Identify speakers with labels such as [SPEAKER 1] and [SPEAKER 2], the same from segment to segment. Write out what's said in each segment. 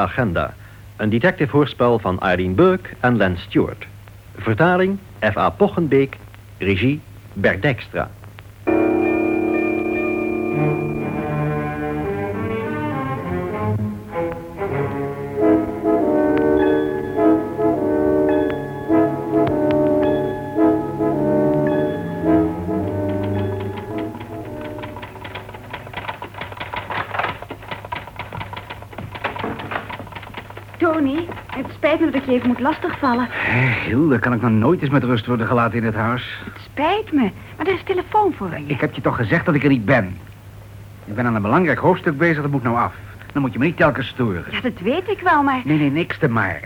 [SPEAKER 1] Agenda. Een detective-hoorspel van Irene Burke en Len Stewart. Vertaling F.A. Pochenbeek. Regie Bert Dijkstra.
[SPEAKER 2] Hé, Hilde, kan ik nog nooit eens met rust worden gelaten in het huis?
[SPEAKER 3] Het spijt me, maar er is telefoon voor je.
[SPEAKER 2] Ik heb je toch gezegd dat ik er niet ben? Ik ben aan een belangrijk hoofdstuk bezig, dat moet nou af. Dan moet je me niet telkens storen.
[SPEAKER 3] Ja, dat weet ik wel, maar...
[SPEAKER 2] Nee, nee, niks te maar.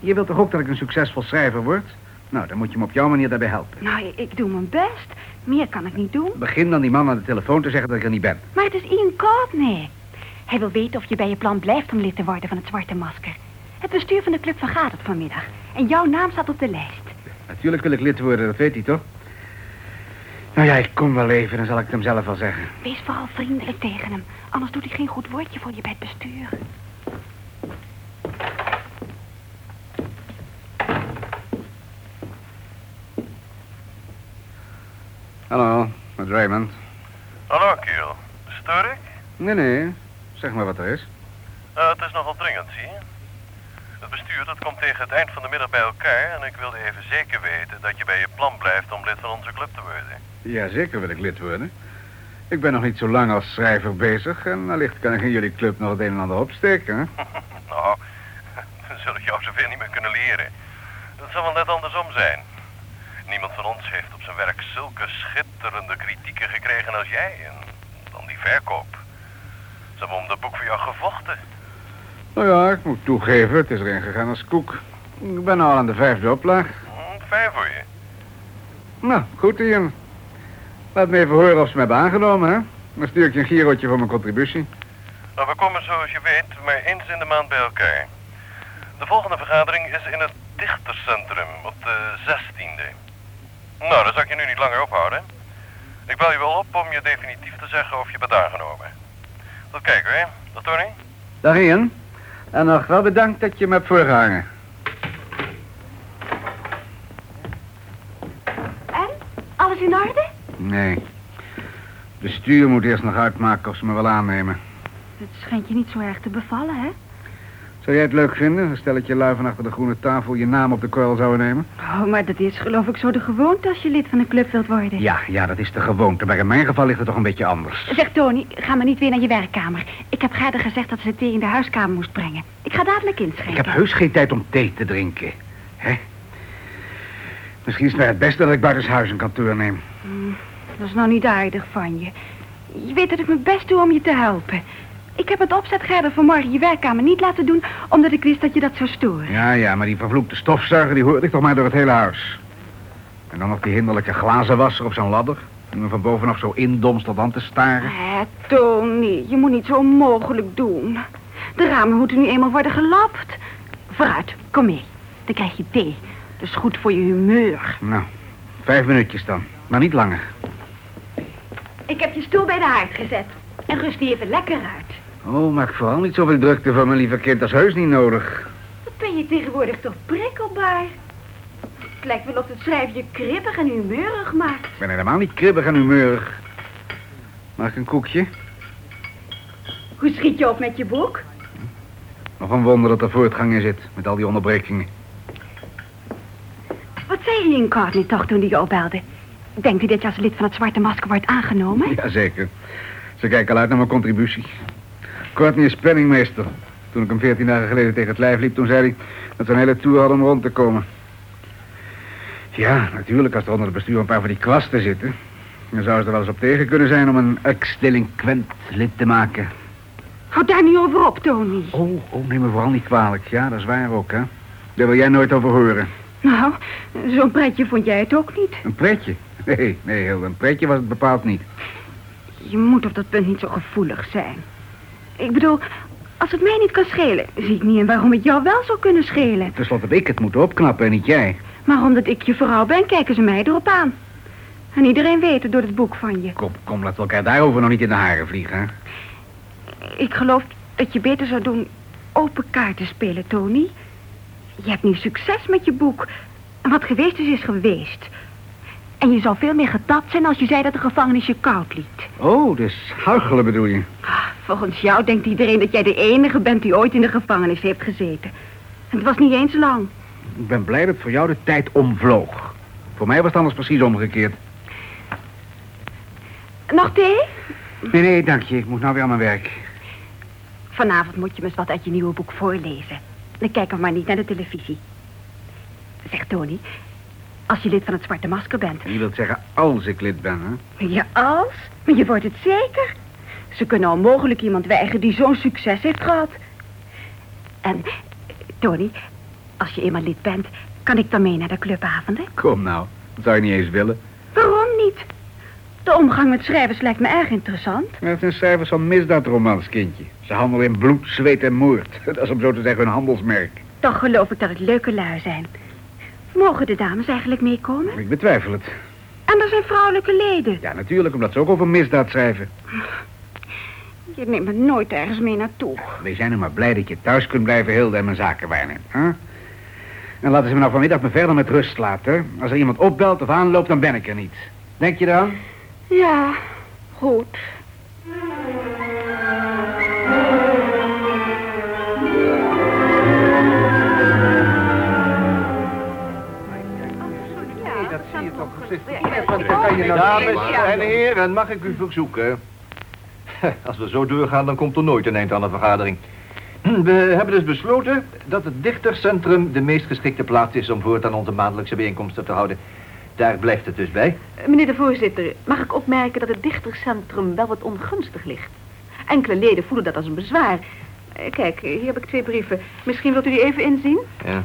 [SPEAKER 2] Je wilt toch ook dat ik een succesvol schrijver word? Nou, dan moet je me op jouw manier daarbij helpen.
[SPEAKER 3] Nou, ik- ik doe mijn best. Meer kan ik niet doen.
[SPEAKER 2] Begin dan die man aan de telefoon te zeggen dat ik er niet ben.
[SPEAKER 3] Maar het is Ian Courtney. Hij wil weten of je bij je plan blijft om lid te worden van het Zwarte Masker. Het bestuur van de club vergadert vanmiddag. En jouw naam staat op de lijst.
[SPEAKER 2] Natuurlijk wil ik lid worden, dat weet hij toch? Nou ja, ik kom wel even, dan zal ik het hem zelf wel zeggen.
[SPEAKER 3] Wees vooral vriendelijk tegen hem. Anders doet hij geen goed woordje voor je bij het bestuur.
[SPEAKER 2] Hallo, met Raymond.
[SPEAKER 4] Hallo, Kiel. Stoor ik?
[SPEAKER 2] Nee, nee, zeg maar wat er is.
[SPEAKER 4] Eh, het is nogal dringend, zie je. Het bestuur dat komt tegen het eind van de middag bij elkaar en ik wilde even zeker weten dat je bij je plan blijft om lid van onze club te worden.
[SPEAKER 2] Ja, zeker wil ik lid worden. Ik ben nog niet zo lang als schrijver bezig en wellicht kan ik in jullie club nog het een en ander opsteken. hè?
[SPEAKER 4] nou, we zullen jou zoveel niet meer kunnen leren. Het zal wel net andersom zijn. Niemand van ons heeft op zijn werk zulke schitterende kritieken gekregen als jij. En dan die verkoop. Ze hebben om dat boek voor jou gevochten.
[SPEAKER 2] Nou ja, ik moet toegeven, het is erin gegaan als koek. Ik ben al aan de vijfde oplaag.
[SPEAKER 4] Hm, fijn voor je.
[SPEAKER 2] Nou, goed Ian. Laat me even horen of ze me hebben aangenomen, hè? Dan stuur ik je een girootje voor mijn contributie.
[SPEAKER 4] Nou, we komen zoals je weet maar eens in de maand bij elkaar. De volgende vergadering is in het Dichtercentrum op de 16e. Nou, dan zal ik je nu niet langer ophouden. Ik bel je wel op om je definitief te zeggen of je bent aangenomen. Tot kijken, hè? Tot Tony?
[SPEAKER 2] Dag Ian. En nog wel bedankt dat je me hebt voorgehangen.
[SPEAKER 3] En? Alles in orde?
[SPEAKER 2] Nee. Bestuur moet eerst nog uitmaken of ze me wel aannemen.
[SPEAKER 3] Het schijnt je niet zo erg te bevallen, hè?
[SPEAKER 2] Zou jij het leuk vinden? Stel dat je lui van achter de groene tafel je naam op de korrel zouden nemen?
[SPEAKER 3] Oh, maar dat is geloof ik zo de gewoonte als je lid van een club wilt worden.
[SPEAKER 2] Ja, ja, dat is de gewoonte. Maar in mijn geval ligt het toch een beetje anders.
[SPEAKER 3] Zeg Tony, ga maar niet weer naar je werkkamer. Ik heb Gerda gezegd dat ze thee in de huiskamer moest brengen. Ik ga dadelijk inschenken.
[SPEAKER 2] Ik heb heus geen tijd om thee te drinken. Hè? Misschien is het het beste dat ik buitenshuis een kantoor neem.
[SPEAKER 3] Dat is nou niet aardig van je. Je weet dat ik mijn best doe om je te helpen. Ik heb het opzet Gerda vanmorgen je werkkamer niet laten doen... omdat ik wist dat je dat zou storen.
[SPEAKER 2] Ja, ja, maar die vervloekte stofzuiger die hoorde ik toch maar door het hele huis. En dan nog die hinderlijke glazenwasser op zo'n ladder. Die me van bovenaf zo indomst tot aan te staren.
[SPEAKER 3] Hé, Tony, je moet niet zo onmogelijk doen. De ramen moeten nu eenmaal worden gelapt. Vooruit, kom mee. Dan krijg je thee. Dat is goed voor je humeur.
[SPEAKER 2] Nou, vijf minuutjes dan. Maar niet langer.
[SPEAKER 3] Ik heb je stoel bij de haard gezet. En rust die even lekker uit.
[SPEAKER 2] Oh, maak vooral niet zoveel drukte van mijn lieve kind. Dat is heus niet nodig.
[SPEAKER 3] Wat ben je tegenwoordig toch prikkelbaar? Het lijkt wel of het schrijven je kribbig en humeurig maakt.
[SPEAKER 2] Ik ben helemaal niet kribbig en humeurig. Mag ik een koekje?
[SPEAKER 3] Hoe schiet je op met je boek?
[SPEAKER 2] Nog een wonder dat er voortgang in zit, met al die onderbrekingen.
[SPEAKER 3] Wat zei Ian Courtney toch toen hij jou belde? Denkt u dat je als lid van het Zwarte Masker wordt aangenomen?
[SPEAKER 2] Jazeker. Ze kijken al uit naar mijn contributie. Courtney penningmeester. Toen ik hem veertien dagen geleden tegen het lijf liep, toen zei hij dat ze een hele tour hadden om rond te komen. Ja, natuurlijk, als er onder het bestuur een paar van die kwasten zitten... dan zou ze er wel eens op tegen kunnen zijn om een ex-delinquent lid te maken.
[SPEAKER 3] Houd daar niet over op, Tony.
[SPEAKER 2] Oh, oh, neem me vooral niet kwalijk. Ja, dat is waar ook, hè. Daar wil jij nooit over horen.
[SPEAKER 3] Nou, zo'n pretje vond jij het ook niet.
[SPEAKER 2] Een pretje? Nee, nee, Hilde, een pretje was het bepaald niet.
[SPEAKER 3] Je moet op dat punt niet zo gevoelig zijn. Ik bedoel, als het mij niet kan schelen, zie ik niet in waarom het jou wel zou kunnen schelen.
[SPEAKER 2] Ten slotte heb ik het moeten opknappen en niet jij.
[SPEAKER 3] Maar omdat ik je vrouw ben, kijken ze mij erop aan. En iedereen weet het door het boek van je.
[SPEAKER 2] Kom, kom, laten we elkaar daarover nog niet in de haren vliegen, hè.
[SPEAKER 3] Ik geloof dat je beter zou doen open kaarten spelen, Tony. Je hebt nu succes met je boek. En wat geweest is, is geweest. En je zou veel meer getapt zijn als je zei dat de gevangenis je koud liet.
[SPEAKER 2] Oh, dus huichelen bedoel je?
[SPEAKER 3] Ah, Volgens jou denkt iedereen dat jij de enige bent die ooit in de gevangenis heeft gezeten. En het was niet eens lang.
[SPEAKER 2] Ik ben blij dat voor jou de tijd omvloog. Voor mij was het anders precies omgekeerd.
[SPEAKER 3] Nog thee?
[SPEAKER 2] Nee, nee, dank je. Ik moet nou weer aan mijn werk.
[SPEAKER 3] Vanavond moet je me eens wat uit je nieuwe boek voorlezen. Dan kijken we maar niet naar de televisie. Zeg, Tony, als je lid van het Zwarte Masker bent...
[SPEAKER 2] Je wilt zeggen als ik lid ben, hè?
[SPEAKER 3] Ja, als? Maar je wordt het zeker. Ze kunnen onmogelijk iemand weigeren die zo'n succes heeft gehad. En, Tony, als je eenmaal lid bent, kan ik dan mee naar de clubavonden?
[SPEAKER 2] Kom nou, dat zou je niet eens willen.
[SPEAKER 3] Waarom niet? De omgang met schrijvers lijkt me erg interessant.
[SPEAKER 2] Het zijn cijfers van misdaadromans, kindje. Ze handelen in bloed, zweet en moord. Dat is om zo te zeggen hun handelsmerk.
[SPEAKER 3] Toch geloof ik dat het leuke lui zijn. Mogen de dames eigenlijk meekomen?
[SPEAKER 2] Ik betwijfel het.
[SPEAKER 3] En er zijn vrouwelijke leden.
[SPEAKER 2] Ja, natuurlijk, omdat ze ook over misdaad schrijven.
[SPEAKER 3] Je neemt me nooit ergens mee naartoe.
[SPEAKER 2] We zijn er maar blij dat je thuis kunt blijven, Hilde, en mijn zaken waarnemen. Hè? En laten ze me nou vanmiddag me verder met rust laten. Als er iemand opbelt of aanloopt, dan ben ik er niet. Denk je dan?
[SPEAKER 3] Ja, goed.
[SPEAKER 5] Dames en heren, mag ik u verzoeken? Als we zo doorgaan, dan komt er nooit een eind aan de vergadering. We hebben dus besloten dat het dichtercentrum de meest geschikte plaats is om voortaan onze maandelijkse bijeenkomsten te houden. Daar blijft het dus bij.
[SPEAKER 6] Meneer de voorzitter, mag ik opmerken dat het dichtercentrum wel wat ongunstig ligt? Enkele leden voelen dat als een bezwaar. Eh, Kijk, hier heb ik twee brieven. Misschien wilt u die even inzien?
[SPEAKER 5] Ja.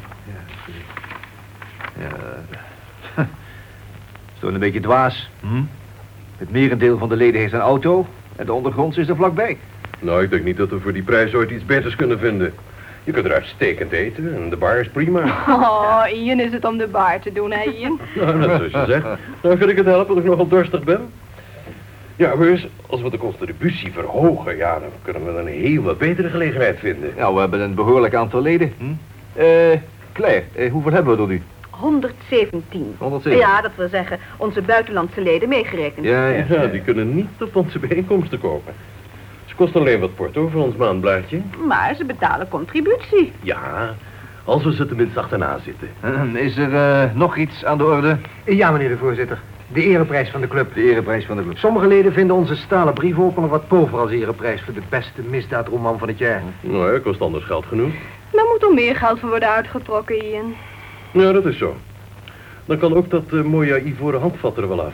[SPEAKER 5] Ja. ja. Het is toch een beetje dwaas. Hm? Het merendeel van de leden heeft een auto en de ondergronds is er vlakbij.
[SPEAKER 7] Nou, ik denk niet dat we voor die prijs ooit iets beters kunnen vinden. Je kunt er uitstekend eten en de bar is prima.
[SPEAKER 6] Oh, Ian is het om de bar te doen, hè, Ian?
[SPEAKER 7] Nou, net zoals je zegt. Dan kan ik het helpen dat ik nogal dorstig ben. Ja, eens, als we de contributie verhogen, ja, dan kunnen we een heel wat betere gelegenheid vinden.
[SPEAKER 5] Nou, we hebben een behoorlijk aantal leden. Hm? Eh, Claire, eh, hoeveel hebben we er nu?
[SPEAKER 6] 117.
[SPEAKER 5] 107.
[SPEAKER 6] Ja, dat wil zeggen, onze buitenlandse leden meegerekend.
[SPEAKER 5] Ja, ja.
[SPEAKER 7] Ja, die kunnen niet op onze bijeenkomsten kopen. Ze kosten alleen wat porto voor ons maandblaadje.
[SPEAKER 6] Maar ze betalen contributie.
[SPEAKER 7] Ja, als we ze tenminste achterna zitten.
[SPEAKER 5] Eh, Is er eh, nog iets aan de orde?
[SPEAKER 8] Ja, meneer de voorzitter. De ereprijs van de club.
[SPEAKER 5] De ereprijs van de club.
[SPEAKER 8] Sommige leden vinden onze stalen briefopener wat pover als ereprijs voor de beste misdaadroman van het jaar.
[SPEAKER 7] Nou ja, kost anders geld genoeg.
[SPEAKER 6] Daar moet er meer geld voor worden uitgetrokken, Ian.
[SPEAKER 7] Ja, dat is zo. Dan kan ook dat eh, mooie ivoren handvat er wel af.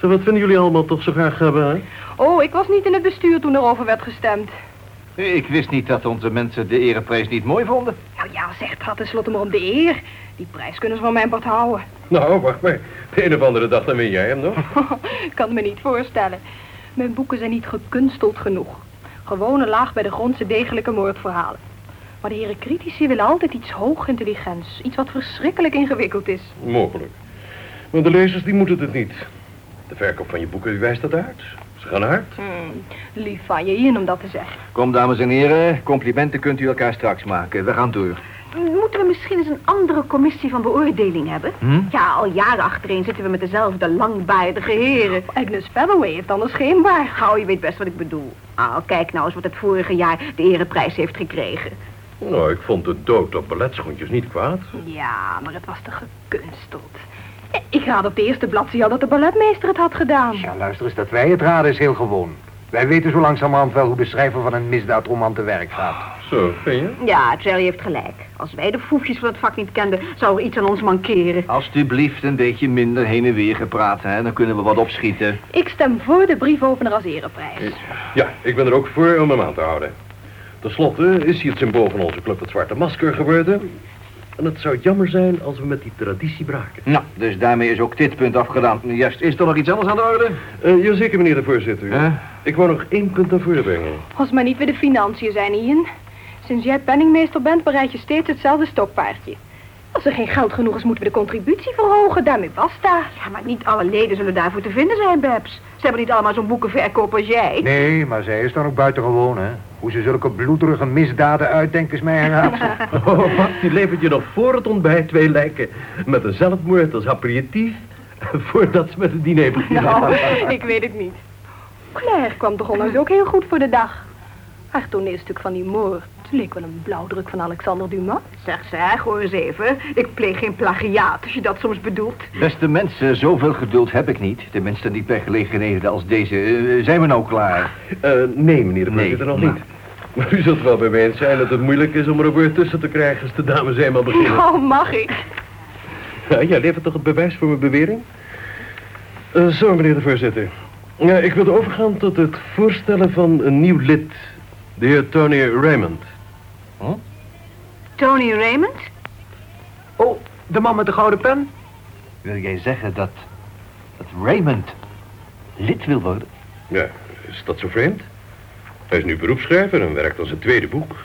[SPEAKER 7] Zeg, wat vinden jullie allemaal toch zo graag hebben, hè?
[SPEAKER 6] Oh, ik was niet in het bestuur toen er over werd gestemd.
[SPEAKER 5] Ik wist niet dat onze mensen de ereprijs niet mooi vonden.
[SPEAKER 6] Nou ja, zeg, het gaat tenslotte maar om de eer. Die prijs kunnen ze van mijn part houden.
[SPEAKER 7] Nou, wacht maar. De een of andere dag dan win jij hem nog.
[SPEAKER 6] Ik kan het me niet voorstellen. Mijn boeken zijn niet gekunsteld genoeg. Gewone laag bij de grondse degelijke moordverhalen. Maar de heren critici willen altijd iets hoog intelligents. Iets wat verschrikkelijk ingewikkeld is.
[SPEAKER 7] Mogelijk. Maar de lezers die moeten het niet. De verkoop van je boeken wijst dat uit. Ze gaan hard.
[SPEAKER 6] Hmm, lief van je, Ian, om dat te zeggen.
[SPEAKER 5] Kom, dames en heren, complimenten kunt u elkaar straks maken. We gaan door.
[SPEAKER 6] Moeten we misschien eens een andere commissie van beoordeling hebben?
[SPEAKER 5] Hm?
[SPEAKER 6] Ja, al jaren achtereen zitten we met dezelfde langbaardige heren. Agnes Falloway heeft anders geen baard. Gauw, je weet best wat ik bedoel. Ah, kijk nou eens wat het vorige jaar de ereprijs heeft gekregen.
[SPEAKER 7] Nou, ik vond de dood op balletschoentjes niet kwaad.
[SPEAKER 6] Ja, maar het was te gekunsteld. Ik raad op de eerste bladzijde al dat de balletmeester het had gedaan.
[SPEAKER 8] Ja, luister eens, dat wij het raden is heel gewoon. Wij weten zo langzamerhand wel hoe de schrijver van een misdaadroman te werk gaat.
[SPEAKER 7] Zo, vind je?
[SPEAKER 6] Ja, Cherry heeft gelijk. Als wij de foefjes van het vak niet kenden, zou er iets aan ons mankeren.
[SPEAKER 5] Alsjeblieft een beetje minder heen en weer gepraat, hè. Dan kunnen we wat opschieten.
[SPEAKER 6] Ik stem voor de briefopener als ereprijs.
[SPEAKER 7] Ja, ik ben er ook voor om hem aan te houden. Ten slotte is hij het symbool van onze club het Zwarte Masker geworden. En het zou jammer zijn als we met die traditie braken.
[SPEAKER 5] Nou, dus daarmee is ook dit punt afgedaan. Juist, is er nog iets anders aan de orde?
[SPEAKER 7] Eh jazeker, meneer de voorzitter. Ik wou nog één punt naar voren brengen.
[SPEAKER 6] Als maar niet weer de financiën zijn, Ian. Sinds jij penningmeester bent, bereid je steeds hetzelfde stokpaardje. Als er geen geld genoeg is, moeten we de contributie verhogen. Daarmee basta.
[SPEAKER 3] Ja, maar niet alle leden zullen daarvoor te vinden zijn, Babs. Ze hebben niet allemaal zo'n boekenverkoop als jij.
[SPEAKER 8] Nee, maar zij is dan ook buitengewoon, hè? Hoe ze zulke bloederige misdaden uitdenken is mij een raadsel.
[SPEAKER 7] Oh, wat, die levert je nog voor het ontbijt twee lijken. Met een zelfmoord als aperitief. Voordat ze met het diner beginnen.
[SPEAKER 6] Nou, ik weet het niet. Claire kwam toch onlangs ook heel goed voor de dag. Haar toneelstuk van die moord leek wel een blauwdruk van Alexander Dumas.
[SPEAKER 3] Zeg, zeg, hoor eens even. Ik pleeg geen plagiaat, als je dat soms bedoelt.
[SPEAKER 5] Beste mensen, zoveel geduld heb ik niet. Tenminste niet bij gelegenheden als deze. Eh, zijn we nou klaar?
[SPEAKER 7] Eh, nee, meneer de
[SPEAKER 5] Nee,
[SPEAKER 7] voorzitter, nog
[SPEAKER 5] maar-
[SPEAKER 7] niet. Maar u zult wel bij mij eens zijn dat het moeilijk is om er een woord tussen te krijgen als de dames eenmaal beginnen.
[SPEAKER 6] Nou, mag ik?
[SPEAKER 7] Ja, jij levert toch het bewijs voor mijn bewering? Eh, zo, meneer de voorzitter. Ja, ik wilde overgaan tot het voorstellen van een nieuw lid. De heer Tony Raymond.
[SPEAKER 3] Tony Raymond?
[SPEAKER 8] Oh, de man met de gouden pen?
[SPEAKER 5] Wil jij zeggen dat, dat Raymond lid wil worden?
[SPEAKER 7] Ja, is dat zo vreemd? Hij is nu beroepsschrijver en werkt aan zijn tweede boek.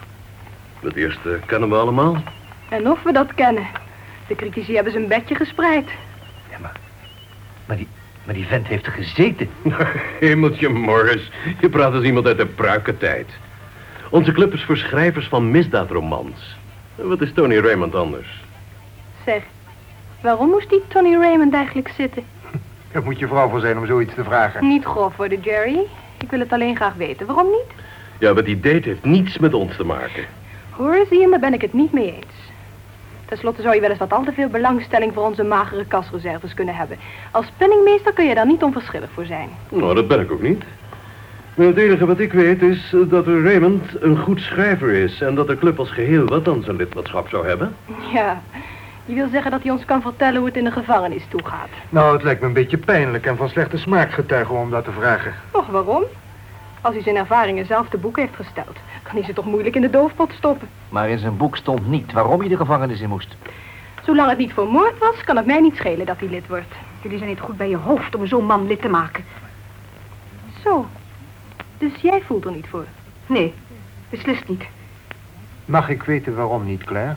[SPEAKER 7] Het eerste kennen we allemaal.
[SPEAKER 6] En of we dat kennen. De critici hebben zijn bedje gespreid.
[SPEAKER 5] Ja, maar... Maar die, maar die vent heeft er gezeten.
[SPEAKER 7] Hemeltje Morris, je praat als iemand uit de pruikentijd. Onze club is voor schrijvers van misdaadromans. Wat is Tony Raymond anders?
[SPEAKER 6] Zeg, waarom moest die Tony Raymond eigenlijk zitten?
[SPEAKER 8] Daar moet je vrouw voor zijn om zoiets te vragen.
[SPEAKER 6] Niet grof worden, Jerry. Ik wil het alleen graag weten. Waarom niet?
[SPEAKER 7] Ja, wat die deed heeft niets met ons te maken.
[SPEAKER 6] Hoor, zie je, daar ben ik het niet mee eens. Ten slotte zou je wel eens wat al te veel belangstelling voor onze magere kasreserves kunnen hebben. Als penningmeester kun je daar niet onverschillig voor zijn.
[SPEAKER 7] Nou, dat ben ik ook niet. Het enige wat ik weet is eh, dat Raymond een goed schrijver is... en dat de club als geheel wat aan zijn lidmaatschap zou hebben.
[SPEAKER 6] Ja, je wil zeggen dat hij ons kan vertellen hoe het in de gevangenis toegaat.
[SPEAKER 8] Nou, het lijkt me een beetje pijnlijk en van slechte smaak getuigen om dat te vragen.
[SPEAKER 6] Och, waarom? Als hij zijn ervaringen zelf te boek heeft gesteld, kan hij ze toch moeilijk in de doofpot stoppen.
[SPEAKER 5] Maar in zijn boek stond niet waarom hij de gevangenis in moest.
[SPEAKER 6] Zolang het niet voor moord was, kan het mij niet schelen dat hij lid wordt.
[SPEAKER 3] Jullie zijn niet goed bij je hoofd om zo'n man lid te maken.
[SPEAKER 6] Zo, dus jij voelt er niet voor.
[SPEAKER 3] Nee, beslist niet.
[SPEAKER 8] Mag ik weten waarom niet, Claire?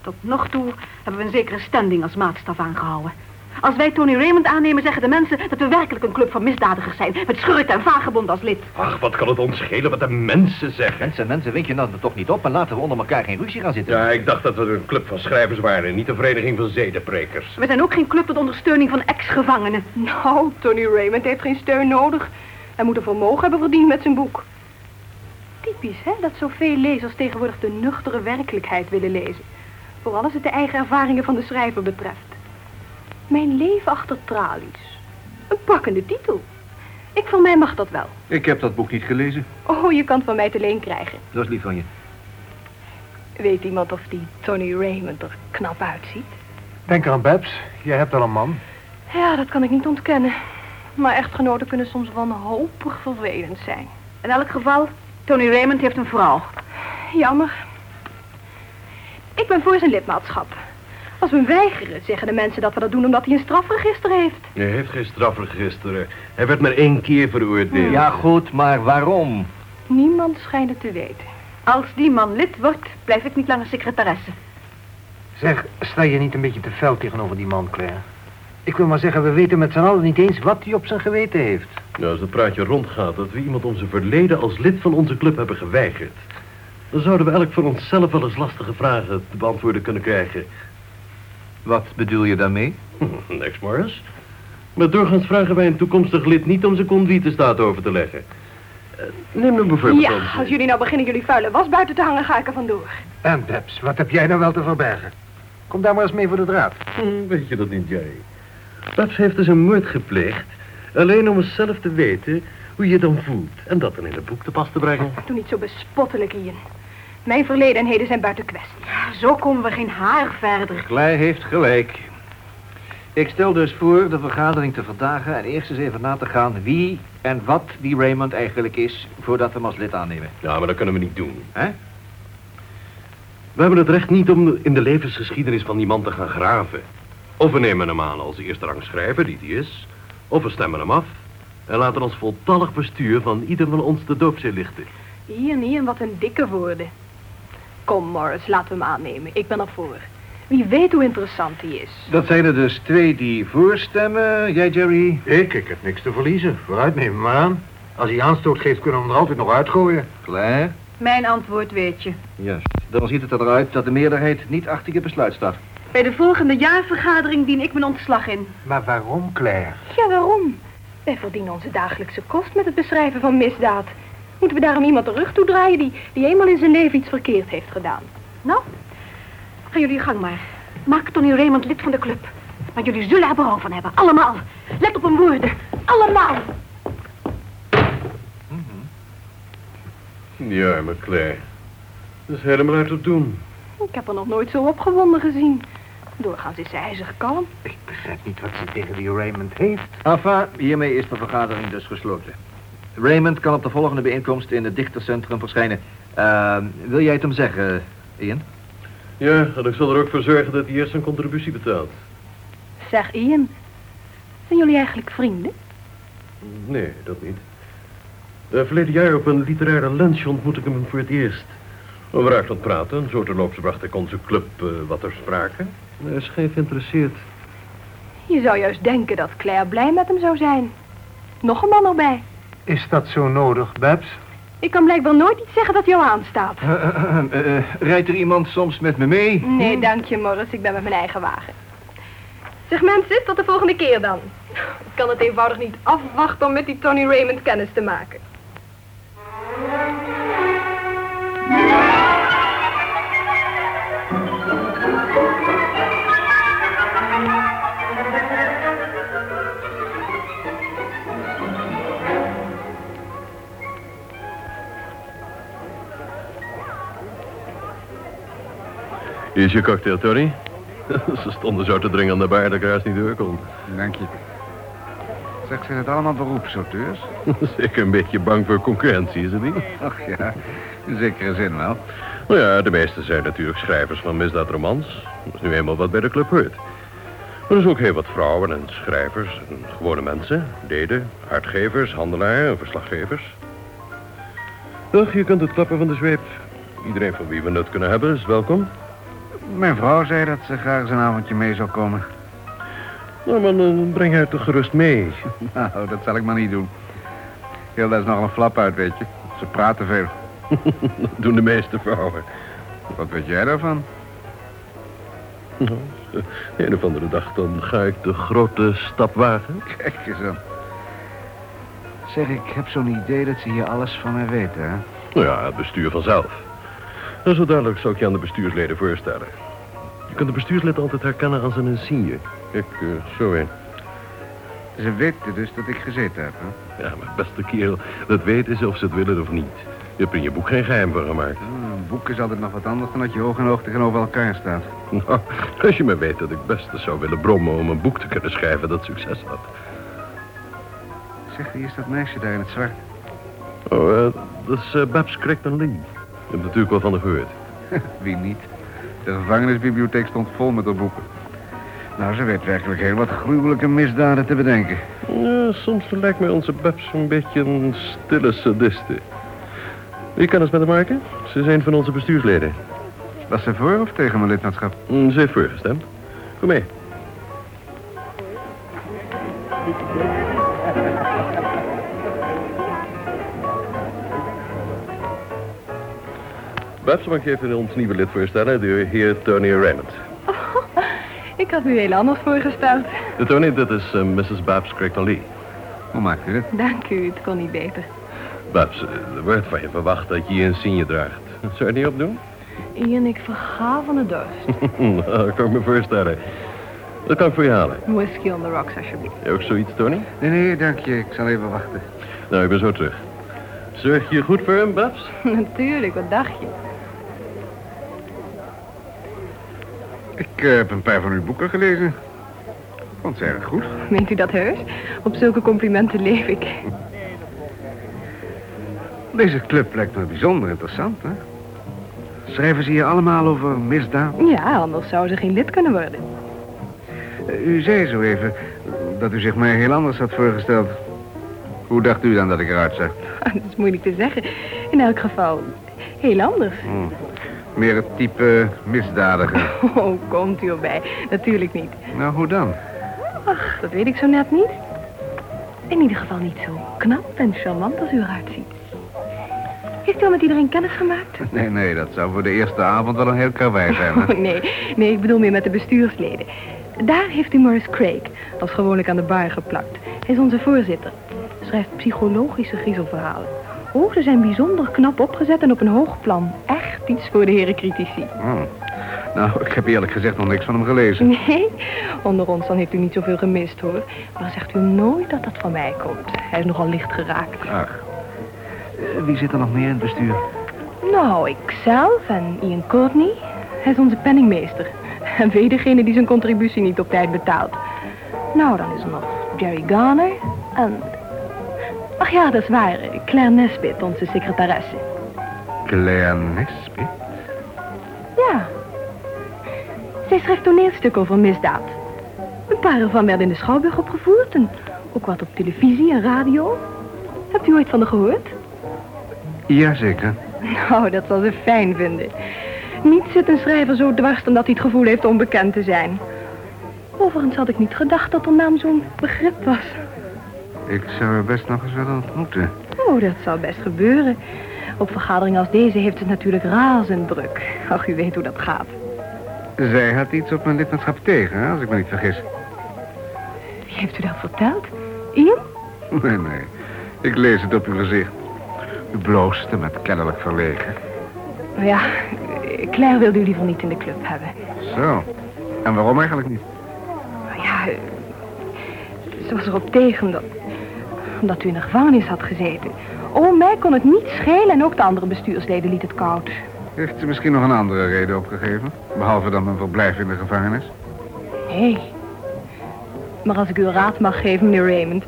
[SPEAKER 3] Tot nog toe hebben we een zekere standing als maatstaf aangehouden. Als wij Tony Raymond aannemen, zeggen de mensen dat we werkelijk een club van misdadigers zijn. Met schurken en vagebonden als lid.
[SPEAKER 7] Ach, wat kan het ons schelen wat de mensen zeggen?
[SPEAKER 5] Mensen, mensen, wink je nou toch niet op en laten we onder elkaar geen ruzie gaan zitten.
[SPEAKER 7] Ja, ik dacht dat we een club van schrijvers waren, niet een vereniging van zedenprekers.
[SPEAKER 3] We zijn ook geen club tot ondersteuning van ex-gevangenen.
[SPEAKER 6] Nou, Tony Raymond heeft geen steun nodig. Hij moet een vermogen hebben verdiend met zijn boek. Typisch, hè, dat zoveel lezers tegenwoordig de nuchtere werkelijkheid willen lezen. Vooral als het de eigen ervaringen van de schrijver betreft. Mijn leven achter tralies. Een pakkende titel. Ik van mij mag dat wel.
[SPEAKER 5] Ik heb dat boek niet gelezen.
[SPEAKER 6] Oh, je kan het van mij te leen krijgen.
[SPEAKER 5] Dat is lief van je.
[SPEAKER 6] Weet iemand of die Tony Raymond er knap uitziet?
[SPEAKER 8] Denk aan Babs. Jij hebt al een man.
[SPEAKER 6] Ja, dat kan ik niet ontkennen. Maar echtgenoten kunnen soms wanhopig vervelend zijn.
[SPEAKER 3] In elk geval, Tony Raymond heeft een vrouw.
[SPEAKER 6] Jammer. Ik ben voor zijn lidmaatschap. Als we hem weigeren, zeggen de mensen dat we dat doen omdat hij een strafregister heeft.
[SPEAKER 7] Hij heeft geen strafregister. Hij werd maar één keer veroordeeld.
[SPEAKER 5] Ja, goed, maar waarom?
[SPEAKER 6] Niemand schijnt het te weten.
[SPEAKER 3] Als die man lid wordt, blijf ik niet langer secretaresse.
[SPEAKER 8] Zeg, sta je niet een beetje te fel tegenover die man, Claire? Ik wil maar zeggen, we weten met z'n allen niet eens wat hij op zijn geweten heeft.
[SPEAKER 7] Nou, als het praatje rondgaat dat we iemand onze verleden als lid van onze club hebben geweigerd... dan zouden we elk voor onszelf wel eens lastige vragen te beantwoorden kunnen krijgen.
[SPEAKER 5] Wat bedoel je daarmee?
[SPEAKER 7] Niks, Morris. Maar doorgaans vragen wij een toekomstig lid niet om zijn conduite over te leggen. Eh, neem dan bijvoorbeeld
[SPEAKER 6] Ja, als jullie nou beginnen jullie vuile was buiten te hangen, ga ik er vandoor.
[SPEAKER 8] En Babs, wat heb jij nou wel te verbergen? Kom daar maar eens mee voor de draad.
[SPEAKER 7] Hm, Weet je dat niet, Jerry? Babs heeft dus een moord gepleegd... alleen om eens zelf te weten hoe je je dan voelt... en dat dan in het boek te pas te brengen.
[SPEAKER 6] Doe niet zo bespottelijk, Ian. Mijn verleden en heden zijn buiten kwestie.
[SPEAKER 3] Zo komen we geen haar verder.
[SPEAKER 5] Klei heeft gelijk. Ik stel dus voor de vergadering te verdagen en eerst eens even na te gaan wie en wat die Raymond eigenlijk is, voordat we hem als lid aannemen.
[SPEAKER 7] Ja, maar dat kunnen we niet doen.
[SPEAKER 5] Hè?
[SPEAKER 7] We hebben het recht niet om in de levensgeschiedenis van die man te gaan graven. Of we nemen hem aan als eerste rang schrijver, die die is... of we stemmen hem af... en laten ons voltallig bestuur van ieder van ons de doopzee lichten.
[SPEAKER 6] Ian, Ian, wat een dikke woorden. Kom, Morris, laten we hem aannemen. Ik ben ervoor. Wie weet hoe interessant die is.
[SPEAKER 5] Dat zijn er dus twee die voorstemmen. Jij, Jerry?
[SPEAKER 8] Ik, ik heb niks te verliezen. Vooruit, neem hem maar aan. Als hij aanstoot geeft, kunnen we hem er altijd nog uitgooien.
[SPEAKER 5] Klaar?
[SPEAKER 6] Mijn antwoord weet je.
[SPEAKER 5] Juist. Dan ziet het eruit dat de meerderheid niet achter je besluit staat.
[SPEAKER 6] Bij de volgende jaarvergadering dien ik mijn ontslag in.
[SPEAKER 8] Maar waarom, Claire?
[SPEAKER 6] Ja, waarom? Wij verdienen onze dagelijkse kost met het beschrijven van misdaad. Moeten we daarom iemand de rug toedraaien die, die eenmaal in zijn leven iets verkeerd heeft gedaan?
[SPEAKER 3] Nou, gaan jullie je gang maar. Maak Tony Raymond lid van de club. Maar jullie zullen er berouw van hebben. Allemaal. Let op hun woorden. Allemaal.
[SPEAKER 7] Ja, maar Claire. Dat is helemaal uit te doen.
[SPEAKER 6] Ik heb er nog nooit zo opgewonden gezien. Doorgaans is ze ijzig kalm.
[SPEAKER 8] Ik begrijp niet wat ze tegen die Raymond heeft.
[SPEAKER 5] Enfin, hiermee is de vergadering dus gesloten. Raymond kan op de volgende bijeenkomst in het dichtercentrum verschijnen. Eh, wil jij het hem zeggen, Ian?
[SPEAKER 7] Ja, en ik zal er ook voor zorgen dat hij eerst zijn contributie betaalt.
[SPEAKER 6] Zeg Ian, zijn jullie eigenlijk vrienden?
[SPEAKER 7] Nee, dat niet. Uh, verleden jaar op een literaire lunch ontmoette ik hem voor het eerst. We raakten aan het praten. Zo terloops bracht ik onze club eh, wat ter sprake. Hij is geen geïnteresseerd.
[SPEAKER 6] Je zou juist denken dat Claire blij met hem zou zijn. Nog een man erbij.
[SPEAKER 8] Is dat zo nodig, Babs?
[SPEAKER 6] Ik kan blijkbaar nooit iets zeggen dat jou aanstaat.
[SPEAKER 5] Eh, rijdt er iemand soms met me mee?
[SPEAKER 6] Nee, dank je, Morris. Ik ben met mijn eigen wagen. Zeg mensen, tot de volgende keer dan. Ik kan het eenvoudig niet afwachten om met die Tony Raymond kennis te maken.
[SPEAKER 7] Hier is je cocktail, Tony. Ze stonden zo te dringen aan de bar dat ik juist niet door kon.
[SPEAKER 2] Dank je. Zeg, zijn het allemaal beroepsauteurs?
[SPEAKER 7] Zeker een beetje bang voor concurrentie, is het niet?
[SPEAKER 2] Ach ja, in zekere zin wel.
[SPEAKER 7] Nou ja, de meeste zijn natuurlijk schrijvers van misdaadromans. Dat is nu eenmaal wat bij de club hoort. Maar er is ook heel wat vrouwen en schrijvers en gewone mensen. Deden, uitgevers, handelaren en verslaggevers. Dag, je kunt het klappen van de zweep. Iedereen van wie we nut kunnen hebben is welkom.
[SPEAKER 2] Mijn vrouw zei dat ze graag eens een avondje mee zou komen.
[SPEAKER 7] Nou, maar dan breng haar toch gerust mee.
[SPEAKER 2] Nou, dat zal ik maar niet doen. Hilda is nog een flap uit, weet je. Ze praten veel.
[SPEAKER 7] Dat doen de meeste vrouwen.
[SPEAKER 2] Wat weet jij daarvan?
[SPEAKER 7] Nou, een of andere dag dan ga ik de grote stap wagen.
[SPEAKER 2] Kijk eens aan. Zeg, ik heb zo'n idee dat ze hier alles van mij weten, hè?
[SPEAKER 7] Nou ja, het bestuur vanzelf. En zo dadelijk zou ik je aan de bestuursleden voorstellen. Je kunt de bestuurslid altijd herkennen aan zijn insigne. Kijk, eh, zo een.
[SPEAKER 2] Ze weten dus dat ik gezeten heb, hè?
[SPEAKER 7] Ja, maar beste kerel, dat weten ze of ze het willen of niet. Je hebt in je boek geen geheim van gemaakt.
[SPEAKER 2] Een boek is altijd nog wat anders dan dat je hoog en hoog tegenover elkaar staat.
[SPEAKER 7] Nou, als je maar weet dat ik best zou willen brommen om een boek te kunnen schrijven dat succes had.
[SPEAKER 2] Zeg, wie is dat meisje daar in het zwart?
[SPEAKER 7] Oh, eh, dat is eh, Babs Crichton Lee. Je hebt natuurlijk wel van haar gehoord.
[SPEAKER 2] Wie niet? De gevangenisbibliotheek stond vol met haar boeken. Nou, ze weet werkelijk heel wat gruwelijke misdaden te bedenken.
[SPEAKER 7] Ja, soms lijkt mij onze Babs een beetje een stille sadiste. Wie kan eens met haar maken? Ze is een van onze bestuursleden.
[SPEAKER 2] Was ze voor of tegen mijn lidmaatschap?
[SPEAKER 7] Mm, Ze heeft voorgestemd. Kom mee. Babs mag je even ons nieuwe lid voorstellen, de heer Tony Raymond.
[SPEAKER 6] Ik had u heel anders voorgesteld.
[SPEAKER 7] De Tony, dit is eh, Mrs. Babs Crichton Lee.
[SPEAKER 2] Hoe maakt u het?
[SPEAKER 6] Dank u, het kon niet beter.
[SPEAKER 7] Babs, eh, er wordt van je verwacht dat je je een signe draagt. Zou je het niet opdoen?
[SPEAKER 6] Ian, ik verga van de dorst.
[SPEAKER 7] Nou, dat kan ik me voorstellen. Dat kan ik voor je halen.
[SPEAKER 6] Whisky on the rocks, alsjeblieft.
[SPEAKER 7] Heb ook zoiets, Tony?
[SPEAKER 2] Nee, nee, dank je. Ik zal even wachten.
[SPEAKER 7] Nou, ik ben zo terug. Zorg je goed voor hem, Babs?
[SPEAKER 6] Natuurlijk, wat dacht je?
[SPEAKER 2] Ik eh, heb een paar van uw boeken gelezen. Vond ze erg goed.
[SPEAKER 6] Meent u dat heus? Op zulke complimenten leef ik.
[SPEAKER 2] Deze club lijkt me bijzonder interessant, hè? Schrijven ze hier allemaal over misdaad?
[SPEAKER 6] Ja, anders zou ze geen lid kunnen worden.
[SPEAKER 2] Eh, U zei zo even dat u zich mij heel anders had voorgesteld. Hoe dacht u dan dat ik eruit zag?
[SPEAKER 6] Dat is moeilijk te zeggen. In elk geval, heel anders.
[SPEAKER 2] Hm. Meer het type misdadiger.
[SPEAKER 6] Oh, komt u erbij. Natuurlijk niet.
[SPEAKER 2] Nou, hoe dan?
[SPEAKER 6] Ach, dat weet ik zo net niet. In ieder geval niet zo knap en charmant als u eruit ziet. Heeft u al met iedereen kennis gemaakt?
[SPEAKER 2] Nee, nee, dat zou voor de eerste avond wel een heel karwei zijn. hè?
[SPEAKER 6] Oh, nee, nee, ik bedoel meer met de bestuursleden. Daar heeft u Morris Craig als gewoonlijk aan de bar geplakt. Hij is onze voorzitter. Schrijft psychologische griezelverhalen. Oh, ze zijn bijzonder knap opgezet en op een hoog plan. Echt iets voor de heren critici.
[SPEAKER 2] Oh. Nou, ik heb eerlijk gezegd nog niks van hem gelezen.
[SPEAKER 6] Nee, onder ons dan heeft u niet zoveel gemist hoor. Maar zegt u nooit dat dat van mij komt. Hij is nogal licht geraakt.
[SPEAKER 2] Ach. Eh, wie zit er nog meer in het bestuur?
[SPEAKER 6] Nou, ikzelf en Ian Courtney. Hij is onze penningmeester. En weet degene die zijn contributie niet op tijd betaalt. Nou, dan is er nog Jerry Garner en... Ach ja, dat is waar. Claire Nesbit, onze secretaresse.
[SPEAKER 2] Claire Nesbit?
[SPEAKER 6] Ja. Zij schrijft toneelstukken over misdaad. Een paar ervan werden in de Schouwburg opgevoerd en ook wat op televisie en radio. Hebt u ooit van haar gehoord?
[SPEAKER 2] Jazeker.
[SPEAKER 6] Nou, dat zal ze fijn vinden. Niet zit een schrijver zo dwars dan dat hij het gevoel heeft onbekend te zijn. Overigens had ik niet gedacht dat haar naam zo'n begrip was.
[SPEAKER 2] Ik zou haar best nog eens willen ontmoeten.
[SPEAKER 6] Oh, dat zal best gebeuren. Op vergaderingen als deze heeft het natuurlijk razend druk. Ach, u weet hoe dat gaat.
[SPEAKER 2] Zij had iets op mijn lidmaatschap tegen, hè, als ik me niet vergis.
[SPEAKER 6] Wie heeft u dat verteld? Ian?
[SPEAKER 2] Nee, nee. Ik lees het op uw gezicht. U bloosde met kennelijk verlegen.
[SPEAKER 6] Nou ja, Claire wilde u liever niet in de club hebben.
[SPEAKER 2] Zo. En waarom eigenlijk niet?
[SPEAKER 6] Nou ja, ze was erop tegen omdat, omdat u in de gevangenis had gezeten. Oh, mij kon het niet schelen en ook de andere bestuursleden liet het koud.
[SPEAKER 2] Heeft ze misschien nog een andere reden opgegeven? Behalve dan mijn verblijf in de gevangenis?
[SPEAKER 6] Hé. Maar als ik u raad mag geven, meneer Raymond...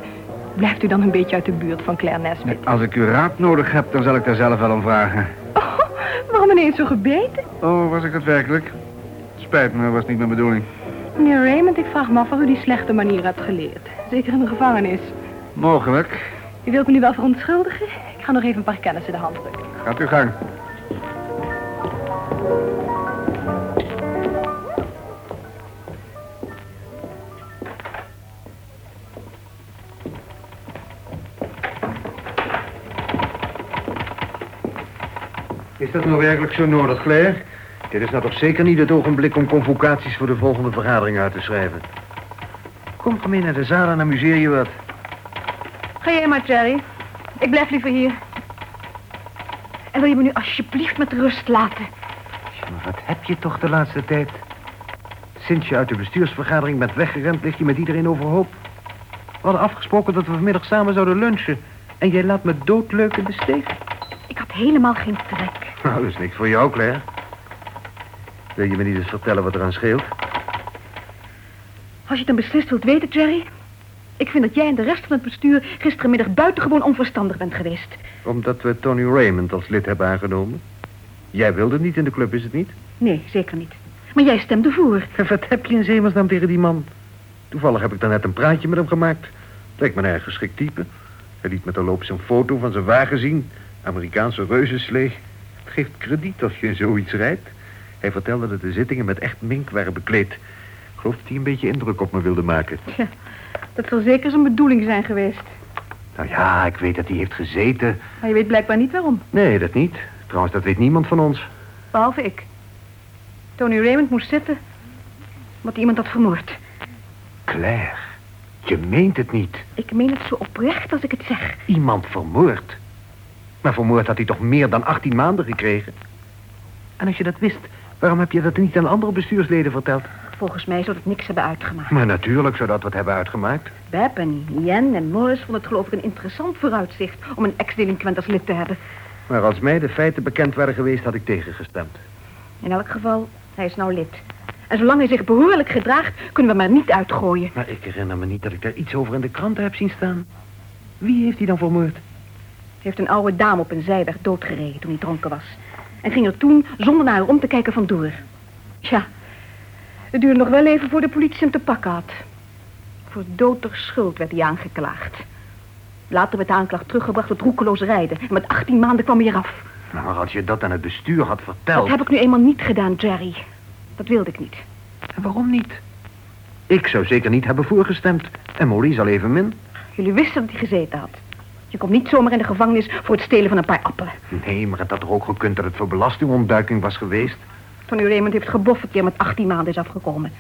[SPEAKER 6] blijft u dan een beetje uit de buurt van Claire Nesbit.
[SPEAKER 2] Als ik uw raad nodig heb, dan zal ik daar zelf wel om vragen.
[SPEAKER 6] Oh, waarom ineens zo gebeten?
[SPEAKER 2] Oh, was ik dat werkelijk? Spijt me, was niet mijn bedoeling.
[SPEAKER 6] Meneer Raymond, ik vraag me af waar u die slechte manier hebt geleerd. Zeker in de gevangenis.
[SPEAKER 2] Mogelijk.
[SPEAKER 6] U wilt me nu wel verontschuldigen? Ik ga nog even een paar kennissen de hand drukken.
[SPEAKER 2] Gaat uw gang.
[SPEAKER 8] Is dat nou werkelijk zo nodig, Claire? Dit is nou toch zeker niet het ogenblik om convocaties voor de volgende vergadering uit te schrijven. Kom, kom mee naar de zaal en amuseer je wat.
[SPEAKER 3] Ga jij maar, Jerry. Ik blijf liever hier. En wil je me nu alsjeblieft met rust laten?
[SPEAKER 8] Maar wat heb je toch de laatste tijd? Sinds je uit de bestuursvergadering bent weggerend, lig je met iedereen overhoop. We hadden afgesproken dat we vanmiddag samen zouden lunchen. En jij laat me doodleuk in de steek.
[SPEAKER 3] Ik had helemaal geen trek.
[SPEAKER 8] Nou, dat is niks voor jou, Claire. Wil je me niet eens vertellen wat er aan scheelt?
[SPEAKER 3] Als je het dan beslist wilt weten, Jerry... Ik vind dat jij en de rest van het bestuur gisterenmiddag buitengewoon onverstandig bent geweest.
[SPEAKER 8] Omdat we Tony Raymond als lid hebben aangenomen. Jij wilde niet in de club, is het niet?
[SPEAKER 3] Nee, zeker niet. Maar jij stemde voor.
[SPEAKER 8] En wat heb je in zemelsnaam tegen die man? Toevallig heb ik daarnet een praatje met hem gemaakt. Lijkt me een erg geschikt type. Hij liet me terloops een foto van zijn wagen zien. Amerikaanse reuzenslee. Het geeft krediet als je zoiets rijdt. Hij vertelde dat de zittingen met echt mink waren bekleed. Ik geloof dat hij een beetje indruk op me wilde maken.
[SPEAKER 3] Tja, dat zal zeker zijn bedoeling zijn geweest.
[SPEAKER 8] Nou ja, ik weet dat hij heeft gezeten.
[SPEAKER 3] Maar je weet blijkbaar niet waarom.
[SPEAKER 8] Nee, dat niet. Trouwens, dat weet niemand van ons.
[SPEAKER 3] Behalve ik. Tony Raymond moest zitten... omdat iemand had vermoord.
[SPEAKER 8] Claire, je meent het niet.
[SPEAKER 3] Ik meen het zo oprecht als ik het zeg.
[SPEAKER 8] Iemand vermoord. Maar vermoord had hij toch meer dan 18 maanden gekregen? En als je dat wist, waarom heb je dat niet aan andere bestuursleden verteld?
[SPEAKER 3] Volgens mij zou het niks hebben uitgemaakt.
[SPEAKER 8] Maar natuurlijk zou dat wat hebben uitgemaakt.
[SPEAKER 3] Beb en Jen en Morris vonden het geloof ik een interessant vooruitzicht... om een ex-delinquent als lid te hebben.
[SPEAKER 8] Maar als mij de feiten bekend waren geweest, had ik tegengestemd.
[SPEAKER 3] In elk geval, hij is nou lid. En zolang hij zich behoorlijk gedraagt, kunnen we hem maar niet uitgooien.
[SPEAKER 8] Maar ik herinner me niet dat ik daar iets over in de kranten heb zien staan. Wie heeft hij dan vermoord?
[SPEAKER 3] Hij heeft een oude dame op een zijweg doodgereden toen hij dronken was. En ging er toen, zonder naar haar om te kijken, vandoor. Tja, het duurde nog wel even voor de politie hem te pakken had. Voor dood door schuld werd hij aangeklaagd. Later werd de aanklacht teruggebracht tot roekeloos rijden. En met 18 maanden kwam hij eraf.
[SPEAKER 8] Nou, maar als je dat aan het bestuur had verteld...
[SPEAKER 3] Dat heb ik nu eenmaal niet gedaan, Jerry. Dat wilde ik niet.
[SPEAKER 8] En waarom niet? Ik zou zeker niet hebben voorgestemd. En Maurice al even min.
[SPEAKER 3] Jullie wisten dat hij gezeten had. Je komt niet zomaar in de gevangenis voor het stelen van een paar appelen.
[SPEAKER 8] Nee, maar het had toch ook gekund dat het voor belastingontduiking was geweest?
[SPEAKER 3] Tony Raymond heeft geboft dat hij met 18 maanden is afgekomen.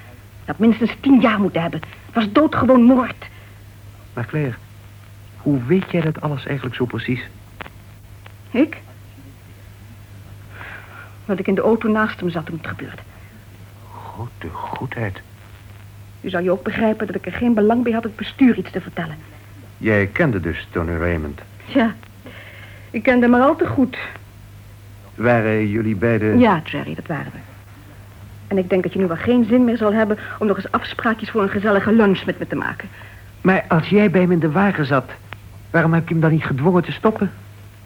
[SPEAKER 3] Dat minstens 10 jaar moeten hebben. Het was doodgewoon moord.
[SPEAKER 8] Maar Claire, hoe weet jij dat alles eigenlijk zo precies?
[SPEAKER 3] Ik? Dat ik in de auto naast hem zat toen het gebeurde.
[SPEAKER 8] Grote goedheid.
[SPEAKER 3] Nu zou je ook begrijpen dat ik er geen belang bij had het bestuur iets te vertellen.
[SPEAKER 8] Jij kende dus Tony Raymond.
[SPEAKER 3] Ja, ik kende hem maar al te goed.
[SPEAKER 8] Waren jullie beiden...
[SPEAKER 3] Ja, Jerry, dat waren we. En ik denk dat je nu wel geen zin meer zal hebben... om nog eens afspraakjes voor een gezellige lunch met me te maken.
[SPEAKER 8] Maar als jij bij hem in de wagen zat... waarom heb je hem dan niet gedwongen te stoppen?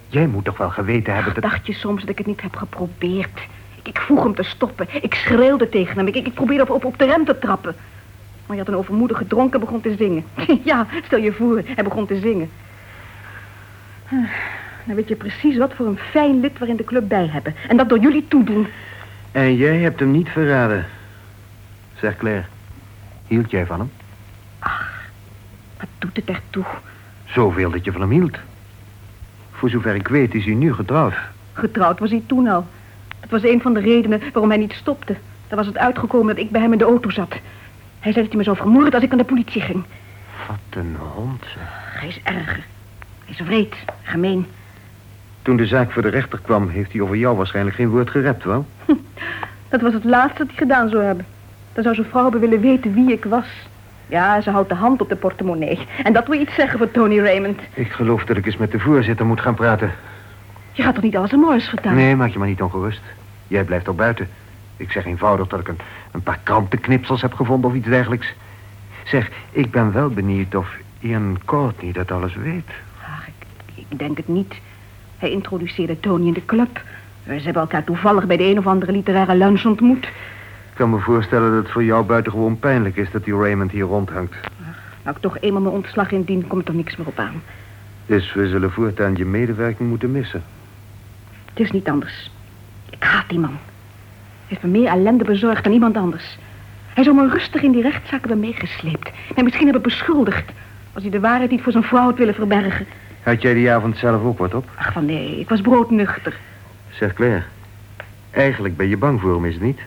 [SPEAKER 8] Jij moet toch wel geweten hebben dat...
[SPEAKER 3] Dacht je soms dat ik het niet heb geprobeerd? Ik, ik vroeg hem te stoppen. Ik schreeuwde tegen hem. Ik, ik, ik probeerde op, op, op de rem te trappen. Maar hij had een overmoedig gedronken en begon te zingen. ja, stel je voor, hij begon te zingen. Dan weet je precies wat voor een fijn lid we in de club bij hebben. En dat door jullie toedoen.
[SPEAKER 8] En jij hebt hem niet verraden. Zeg Claire, hield jij van hem?
[SPEAKER 3] Wat doet het ertoe?
[SPEAKER 8] Zoveel dat je van hem hield. Voor zover ik weet is hij nu getrouwd.
[SPEAKER 3] Getrouwd was hij toen al. Dat was een van de redenen waarom hij niet stopte. Dan was het uitgekomen dat ik bij hem in de auto zat. Hij zei dat hij me zou vermoorden als ik naar de politie ging.
[SPEAKER 8] Wat een hond, zeg.
[SPEAKER 3] Hij is erger. Hij is wreed, gemeen.
[SPEAKER 8] Toen de zaak voor de rechter kwam, heeft hij over jou waarschijnlijk geen woord gerept, wel?
[SPEAKER 3] Dat was het laatste dat hij gedaan zou hebben. Dan zou zijn vrouw hebben willen weten wie ik was. Ja, ze houdt de hand op de portemonnee. En dat wil iets zeggen voor Tony Raymond.
[SPEAKER 8] Ik geloof dat ik eens met de voorzitter moet gaan praten.
[SPEAKER 3] Je gaat toch niet alles aan Morris vertellen?
[SPEAKER 8] Nee, maak je maar niet ongerust. Jij blijft ook buiten. Ik zeg eenvoudig dat ik een, een paar krantenknipsels heb gevonden of iets dergelijks. Zeg, ik ben wel benieuwd of Ian Courtney dat alles weet.
[SPEAKER 3] Ach, ik, ik denk het niet. Hij introduceerde Tony in de club. Ze hebben elkaar toevallig bij de een of andere literaire lunch ontmoet.
[SPEAKER 8] Ik kan me voorstellen dat het voor jou buitengewoon pijnlijk is dat die Raymond hier rondhangt.
[SPEAKER 3] Nou, ik toch eenmaal mijn ontslag indien, komt er niks meer op aan.
[SPEAKER 8] Dus we zullen voortaan je medewerking moeten missen.
[SPEAKER 3] Het is niet anders. Ik haat die man. Hij heeft me meer ellende bezorgd dan iemand anders. Hij zou me rustig in die rechtszaak hebben meegesleept. Mij misschien hebben beschuldigd. Als hij de waarheid niet voor zijn vrouw had willen verbergen.
[SPEAKER 8] Had jij die avond zelf ook wat op?
[SPEAKER 3] Ach, van nee, ik was broodnuchter.
[SPEAKER 8] Zeg Claire, eigenlijk ben je bang voor hem, is het niet?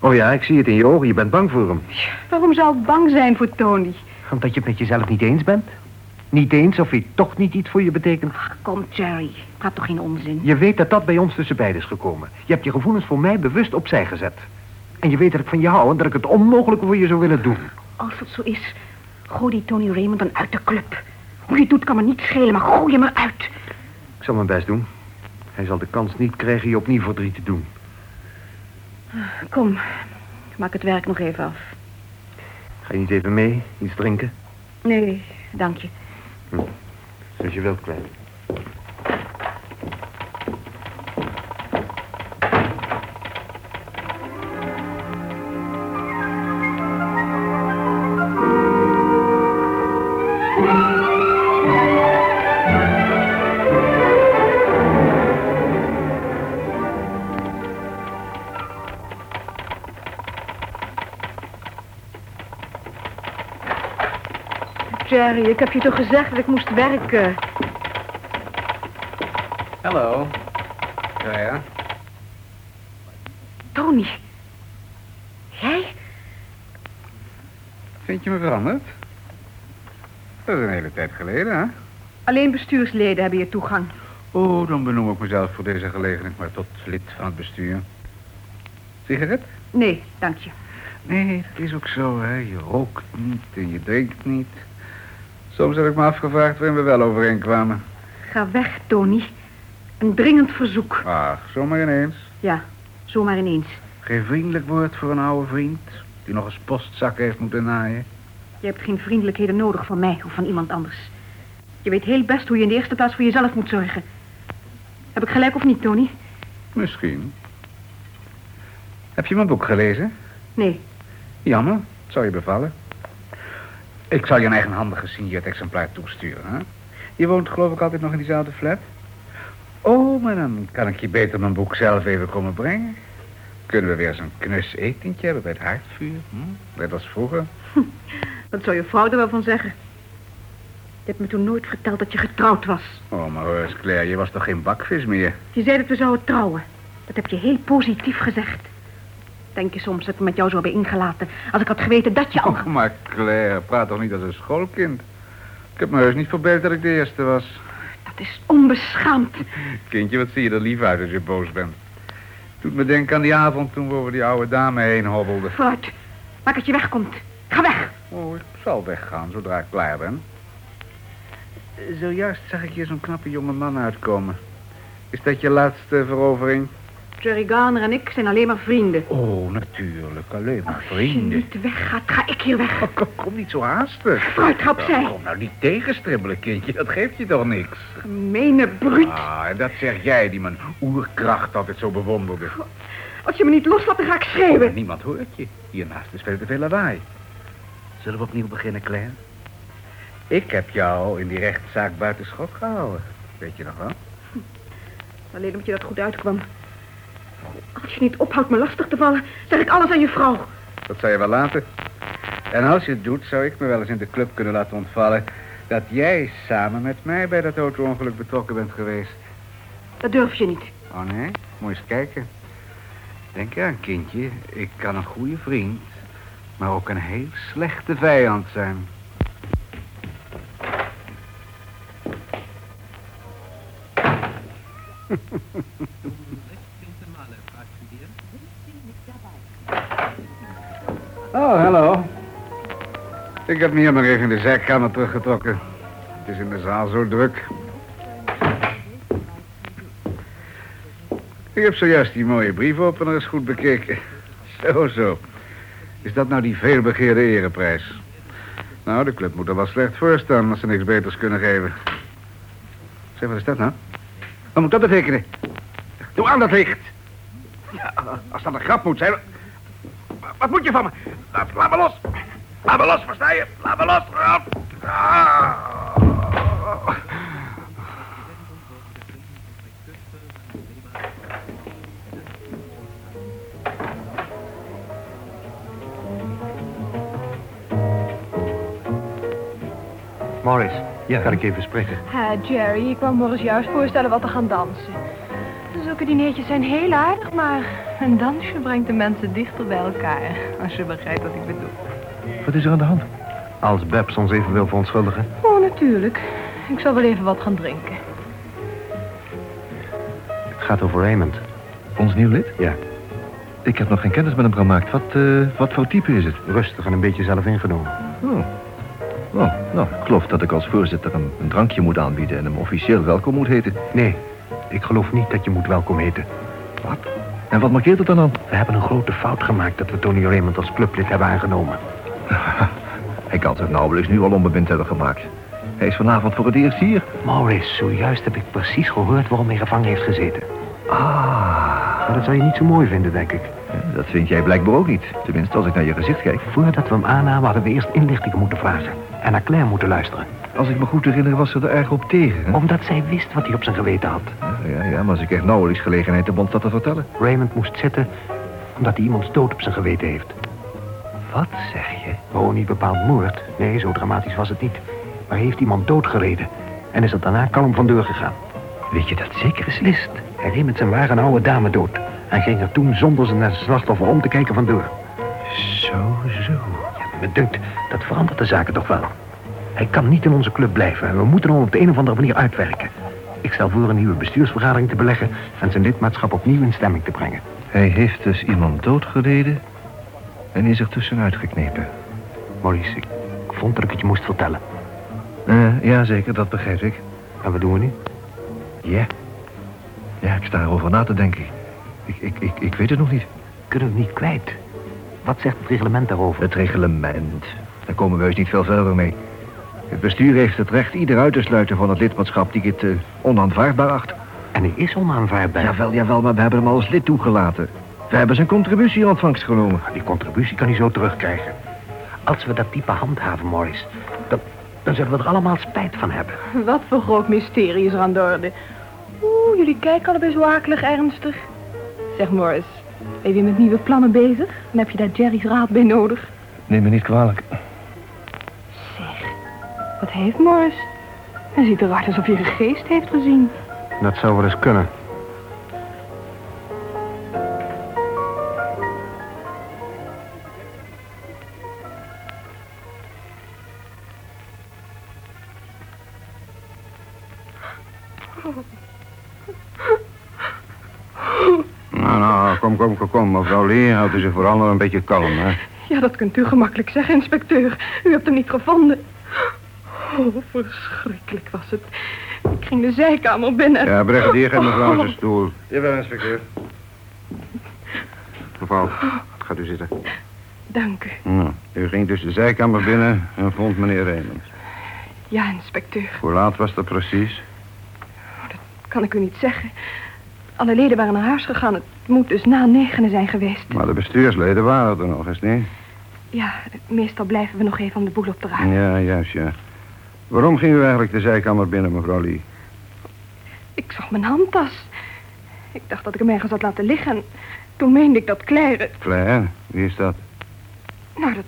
[SPEAKER 8] Oh ja, ik zie het in je ogen, je bent bang voor hem.
[SPEAKER 3] Waarom zou ik bang zijn voor Tony?
[SPEAKER 8] Omdat je het met jezelf niet eens bent? Niet eens of hij toch niet iets voor je betekent?
[SPEAKER 3] Ach, kom, Jerry. Praat toch geen onzin.
[SPEAKER 8] Je weet dat dat bij ons tussen beiden is gekomen. Je hebt je gevoelens voor mij bewust opzij gezet. En je weet dat ik van je hou en dat ik het onmogelijke voor je zou willen doen.
[SPEAKER 3] Als het zo is, gooi die Tony Raymond dan uit de club. Hoe je het doet kan me niet schelen, maar gooi hem eruit.
[SPEAKER 8] Ik zal mijn best doen. Hij zal de kans niet krijgen je opnieuw verdriet te doen.
[SPEAKER 3] Kom, maak het werk nog even af.
[SPEAKER 8] Ga je niet even mee? Iets drinken?
[SPEAKER 3] Nee, dank je.
[SPEAKER 8] Zoals je wilt, klein.
[SPEAKER 3] Jerry, ik heb je toch gezegd dat ik moest werken.
[SPEAKER 2] Hallo. Ja, ja.
[SPEAKER 3] Tony. Jij?
[SPEAKER 2] Vind je me veranderd? Dat is een hele tijd geleden, hè?
[SPEAKER 3] Alleen bestuursleden hebben hier toegang.
[SPEAKER 2] Oh, dan benoem ik mezelf voor deze gelegenheid maar tot lid van het bestuur. Sigaret?
[SPEAKER 3] Nee, dank je.
[SPEAKER 2] Nee, dat is ook zo, hè. Je rookt niet en je drinkt niet. Soms heb ik me afgevraagd waarin we wel overeenkwamen.
[SPEAKER 3] Ga weg, Tony. Een dringend verzoek.
[SPEAKER 2] Ach, zomaar ineens.
[SPEAKER 3] Ja, zomaar ineens.
[SPEAKER 2] Geen vriendelijk woord voor een oude vriend... die nog eens postzak heeft moeten naaien.
[SPEAKER 3] Je hebt geen vriendelijkheden nodig van mij of van iemand anders. Je weet heel best hoe je in de eerste plaats voor jezelf moet zorgen. Heb ik gelijk of niet, Tony?
[SPEAKER 2] Misschien. Heb je mijn boek gelezen?
[SPEAKER 3] Nee.
[SPEAKER 2] Jammer, het zou je bevallen. Ik zal je een eigenhandig gesigneerd exemplaar toesturen, hè? Je woont geloof ik altijd nog in diezelfde flat? Oh, maar dan kan ik je beter mijn boek zelf even komen brengen. Kunnen we weer zo'n knus etentje hebben bij het haardvuur? Hm? Net als vroeger.
[SPEAKER 3] Wat zou je vrouw er wel van zeggen? Je hebt me toen nooit verteld dat je getrouwd was.
[SPEAKER 2] Oh, maar hoor eens, Claire, je was toch geen bakvis meer?
[SPEAKER 3] Je zei dat we zouden trouwen. Dat heb je heel positief gezegd. Denk je soms dat ik me met jou zou hebben ingelaten... als ik had geweten dat je al...
[SPEAKER 2] Oh, maar Claire, praat toch niet als een schoolkind? Ik heb me heus niet verbeeld dat ik de eerste was.
[SPEAKER 3] Dat is onbeschaamd.
[SPEAKER 2] Kindje, wat zie je er lief uit als je boos bent. Doet me denken aan die avond toen we over die oude dame heen hobbelden.
[SPEAKER 3] Vooruit. Maak dat je wegkomt. Ga weg.
[SPEAKER 2] Oh, ik zal weggaan zodra ik klaar ben. Zojuist zag ik hier zo'n knappe jonge man uitkomen. Is dat je laatste verovering?
[SPEAKER 3] Jerry Garner en ik zijn alleen maar vrienden.
[SPEAKER 2] Oh, natuurlijk. Alleen maar
[SPEAKER 3] Als je
[SPEAKER 2] vrienden.
[SPEAKER 3] niet weggaat, ga ik hier weg.
[SPEAKER 2] Oh, kom, kom niet zo haastig.
[SPEAKER 3] Ga opzij.
[SPEAKER 2] Kom nou niet tegenstribbelen, kindje. Dat geeft je toch niks?
[SPEAKER 3] Gemene bruut.
[SPEAKER 2] Ah, en dat zeg jij die mijn oerkracht altijd zo bewonderde.
[SPEAKER 3] Als je me niet loslaat, dan ga ik schreeuwen.
[SPEAKER 2] Niemand hoort je. Hiernaast is veel te veel lawaai. Zullen we opnieuw beginnen, Claire? Ik heb jou in die rechtszaak buiten schot gehouden. Weet je nog wel?
[SPEAKER 3] Alleen omdat je dat goed uitkwam. Als je niet ophoudt me lastig te vallen, zeg ik alles aan je vrouw.
[SPEAKER 2] Dat zou je wel laten. En als je het doet, zou ik me wel eens in de club kunnen laten ontvallen... dat jij samen met mij bij dat auto-ongeluk betrokken bent geweest.
[SPEAKER 3] Dat durf je niet.
[SPEAKER 2] Oh nee? Moet je eens kijken. Denk eraan, kindje. Ik kan een goede vriend, maar ook een heel slechte vijand zijn. Ik heb me hier maar even in de zijkamer teruggetrokken. Het is in de zaal zo druk. Ik heb zojuist die mooie briefopener eens goed bekeken. Zo, zo. Is dat nou die veelbegeerde ereprijs? Nou, de club moet er wel slecht voor staan als ze niks beters kunnen geven. Zeg, wat is dat nou? Wat moet dat betekenen? Doe aan dat licht. Ja, als dat een grap moet zijn... Wat moet je van me? Laat, laat me los. Laat me los, versta je? Laat me los.
[SPEAKER 8] Morris, ja. kan ik even spreken?
[SPEAKER 6] Ha, Jerry, ik kwam Morris juist voorstellen wat te gaan dansen. Zulke dineetjes zijn heel aardig, maar een dansje brengt de mensen dichter bij elkaar. Als je begrijpt wat ik bedoel.
[SPEAKER 8] Wat is er aan de hand? Als Babs ons even wil verontschuldigen.
[SPEAKER 6] Oh, natuurlijk. Ik zal wel even wat gaan drinken.
[SPEAKER 8] Het gaat over Raymond.
[SPEAKER 5] Ons nieuw lid?
[SPEAKER 8] Ja.
[SPEAKER 5] Ik heb nog geen kennis met hem gemaakt. Wat, eh, wat voor type is het?
[SPEAKER 8] Rustig en een beetje zelf ingenomen.
[SPEAKER 5] Oh. Oh, nou, ik geloof dat ik als voorzitter hem een drankje moet aanbieden en hem officieel welkom moet heten.
[SPEAKER 8] Nee, ik geloof niet dat je moet welkom heten.
[SPEAKER 5] Wat? En wat markeert het dan aan?
[SPEAKER 8] We hebben een grote fout gemaakt dat we Tony Raymond als clublid hebben aangenomen.
[SPEAKER 5] Hij kan zich nauwelijks nu al onbewind hebben gemaakt. Hij is vanavond voor het eerst hier.
[SPEAKER 8] Maurice, zojuist heb ik precies gehoord waarom hij gevangen heeft gezeten.
[SPEAKER 5] Ah,
[SPEAKER 8] Maar dat zou je niet zo mooi vinden, denk ik.
[SPEAKER 5] dat vind jij blijkbaar ook niet. Tenminste, als ik naar je gezicht kijk.
[SPEAKER 8] Voordat we hem aannamen hadden we eerst inlichtingen moeten vragen. En naar Claire moeten luisteren.
[SPEAKER 5] Als ik me goed herinner, was ze er erg op tegen. Hè?
[SPEAKER 8] Omdat zij wist wat hij op zijn geweten had.
[SPEAKER 5] Ja, ja, maar ze kreeg nauwelijks gelegenheid om ons dat te vertellen.
[SPEAKER 8] Raymond moest zitten omdat hij iemands dood op zijn geweten heeft.
[SPEAKER 5] Wat zeg je?
[SPEAKER 8] Oh, niet bepaald moord. Nee, zo dramatisch was het niet. Maar hij heeft iemand doodgereden. En is er daarna kalm vandoor gegaan.
[SPEAKER 5] Weet je dat zeker?
[SPEAKER 8] Beslist. Hij reed met zijn wagen een oude dame dood. En ging er toen zonder zijn slachtoffer om te kijken vandoor.
[SPEAKER 5] Zo, zo.
[SPEAKER 8] Ja, me dunkt, dat verandert de zaken toch wel. Hij kan niet in onze club blijven. En we moeten hem op de een of andere manier uitwerken. Ik stel voor een nieuwe bestuursvergadering te beleggen... en zijn lidmaatschap opnieuw in stemming te brengen.
[SPEAKER 5] Hij heeft dus iemand doodgereden en is er tussenuit geknepen.
[SPEAKER 8] Maurice, ik vond dat ik het je moest vertellen.
[SPEAKER 5] Eh, ja, zeker, dat begrijp ik.
[SPEAKER 8] En wat doen we nu?
[SPEAKER 5] Ja. Ja, ik sta erover na te denken. Ik, ik, ik, ik weet het nog niet.
[SPEAKER 8] Kunnen we het niet kwijt? Wat zegt het reglement daarover?
[SPEAKER 5] Het reglement. Daar komen we heus niet veel verder mee. Het bestuur heeft het recht ieder uit te sluiten van het lidmaatschap die het eh, onaanvaardbaar acht.
[SPEAKER 8] En hij is onaanvaardbaar.
[SPEAKER 5] Jawel, jawel, maar we hebben hem als lid toegelaten. We hebben zijn contributie in ontvangst genomen.
[SPEAKER 8] Die contributie kan hij zo terugkrijgen. Als we dat type handhaven, Morris, dan, dan zullen we er allemaal spijt van hebben.
[SPEAKER 6] Wat voor groot mysterie is er aan de orde. Oeh, jullie kijken allebei zo akelig ernstig. Zeg Morris, ben je weer met nieuwe plannen bezig? En heb je daar Jerry's raad bij nodig?
[SPEAKER 5] Neem me niet kwalijk.
[SPEAKER 6] Zeg, wat heeft Morris? Hij ziet eruit alsof hij een geest heeft gezien.
[SPEAKER 9] Dat zou wel eens kunnen.
[SPEAKER 10] Nou, nou, kom, kom, kom, kom. Mevrouw Lee, houdt u zich vooral nog een beetje kalm, hè?
[SPEAKER 6] Ja, dat kunt u gemakkelijk zeggen, inspecteur. U hebt hem niet gevonden. Oh, verschrikkelijk was het. Ik ging de zijkamer binnen.
[SPEAKER 10] Ja, brigadier, geef mevrouw
[SPEAKER 6] Oh.
[SPEAKER 10] zijn stoel.
[SPEAKER 9] Jawel, inspecteur.
[SPEAKER 10] Mevrouw, gaat u zitten.
[SPEAKER 6] Dank u.
[SPEAKER 10] Nou, u ging dus de zijkamer binnen en vond meneer Raymond.
[SPEAKER 6] Ja, inspecteur.
[SPEAKER 10] Hoe laat was dat precies?
[SPEAKER 6] Kan ik u niet zeggen. Alle leden waren naar huis gegaan. Het moet dus na negenen zijn geweest.
[SPEAKER 10] Maar de bestuursleden waren er nog eens, niet?
[SPEAKER 6] Ja, meestal blijven we nog even om de boel op te ruimen.
[SPEAKER 10] Ja, juist, ja. Waarom ging u eigenlijk de zijkamer binnen, mevrouw Lee?
[SPEAKER 6] Ik zag mijn handtas. Ik dacht dat ik hem ergens had laten liggen. En toen meende ik dat Claire...
[SPEAKER 10] Claire, wie is dat?
[SPEAKER 6] Nou, dat,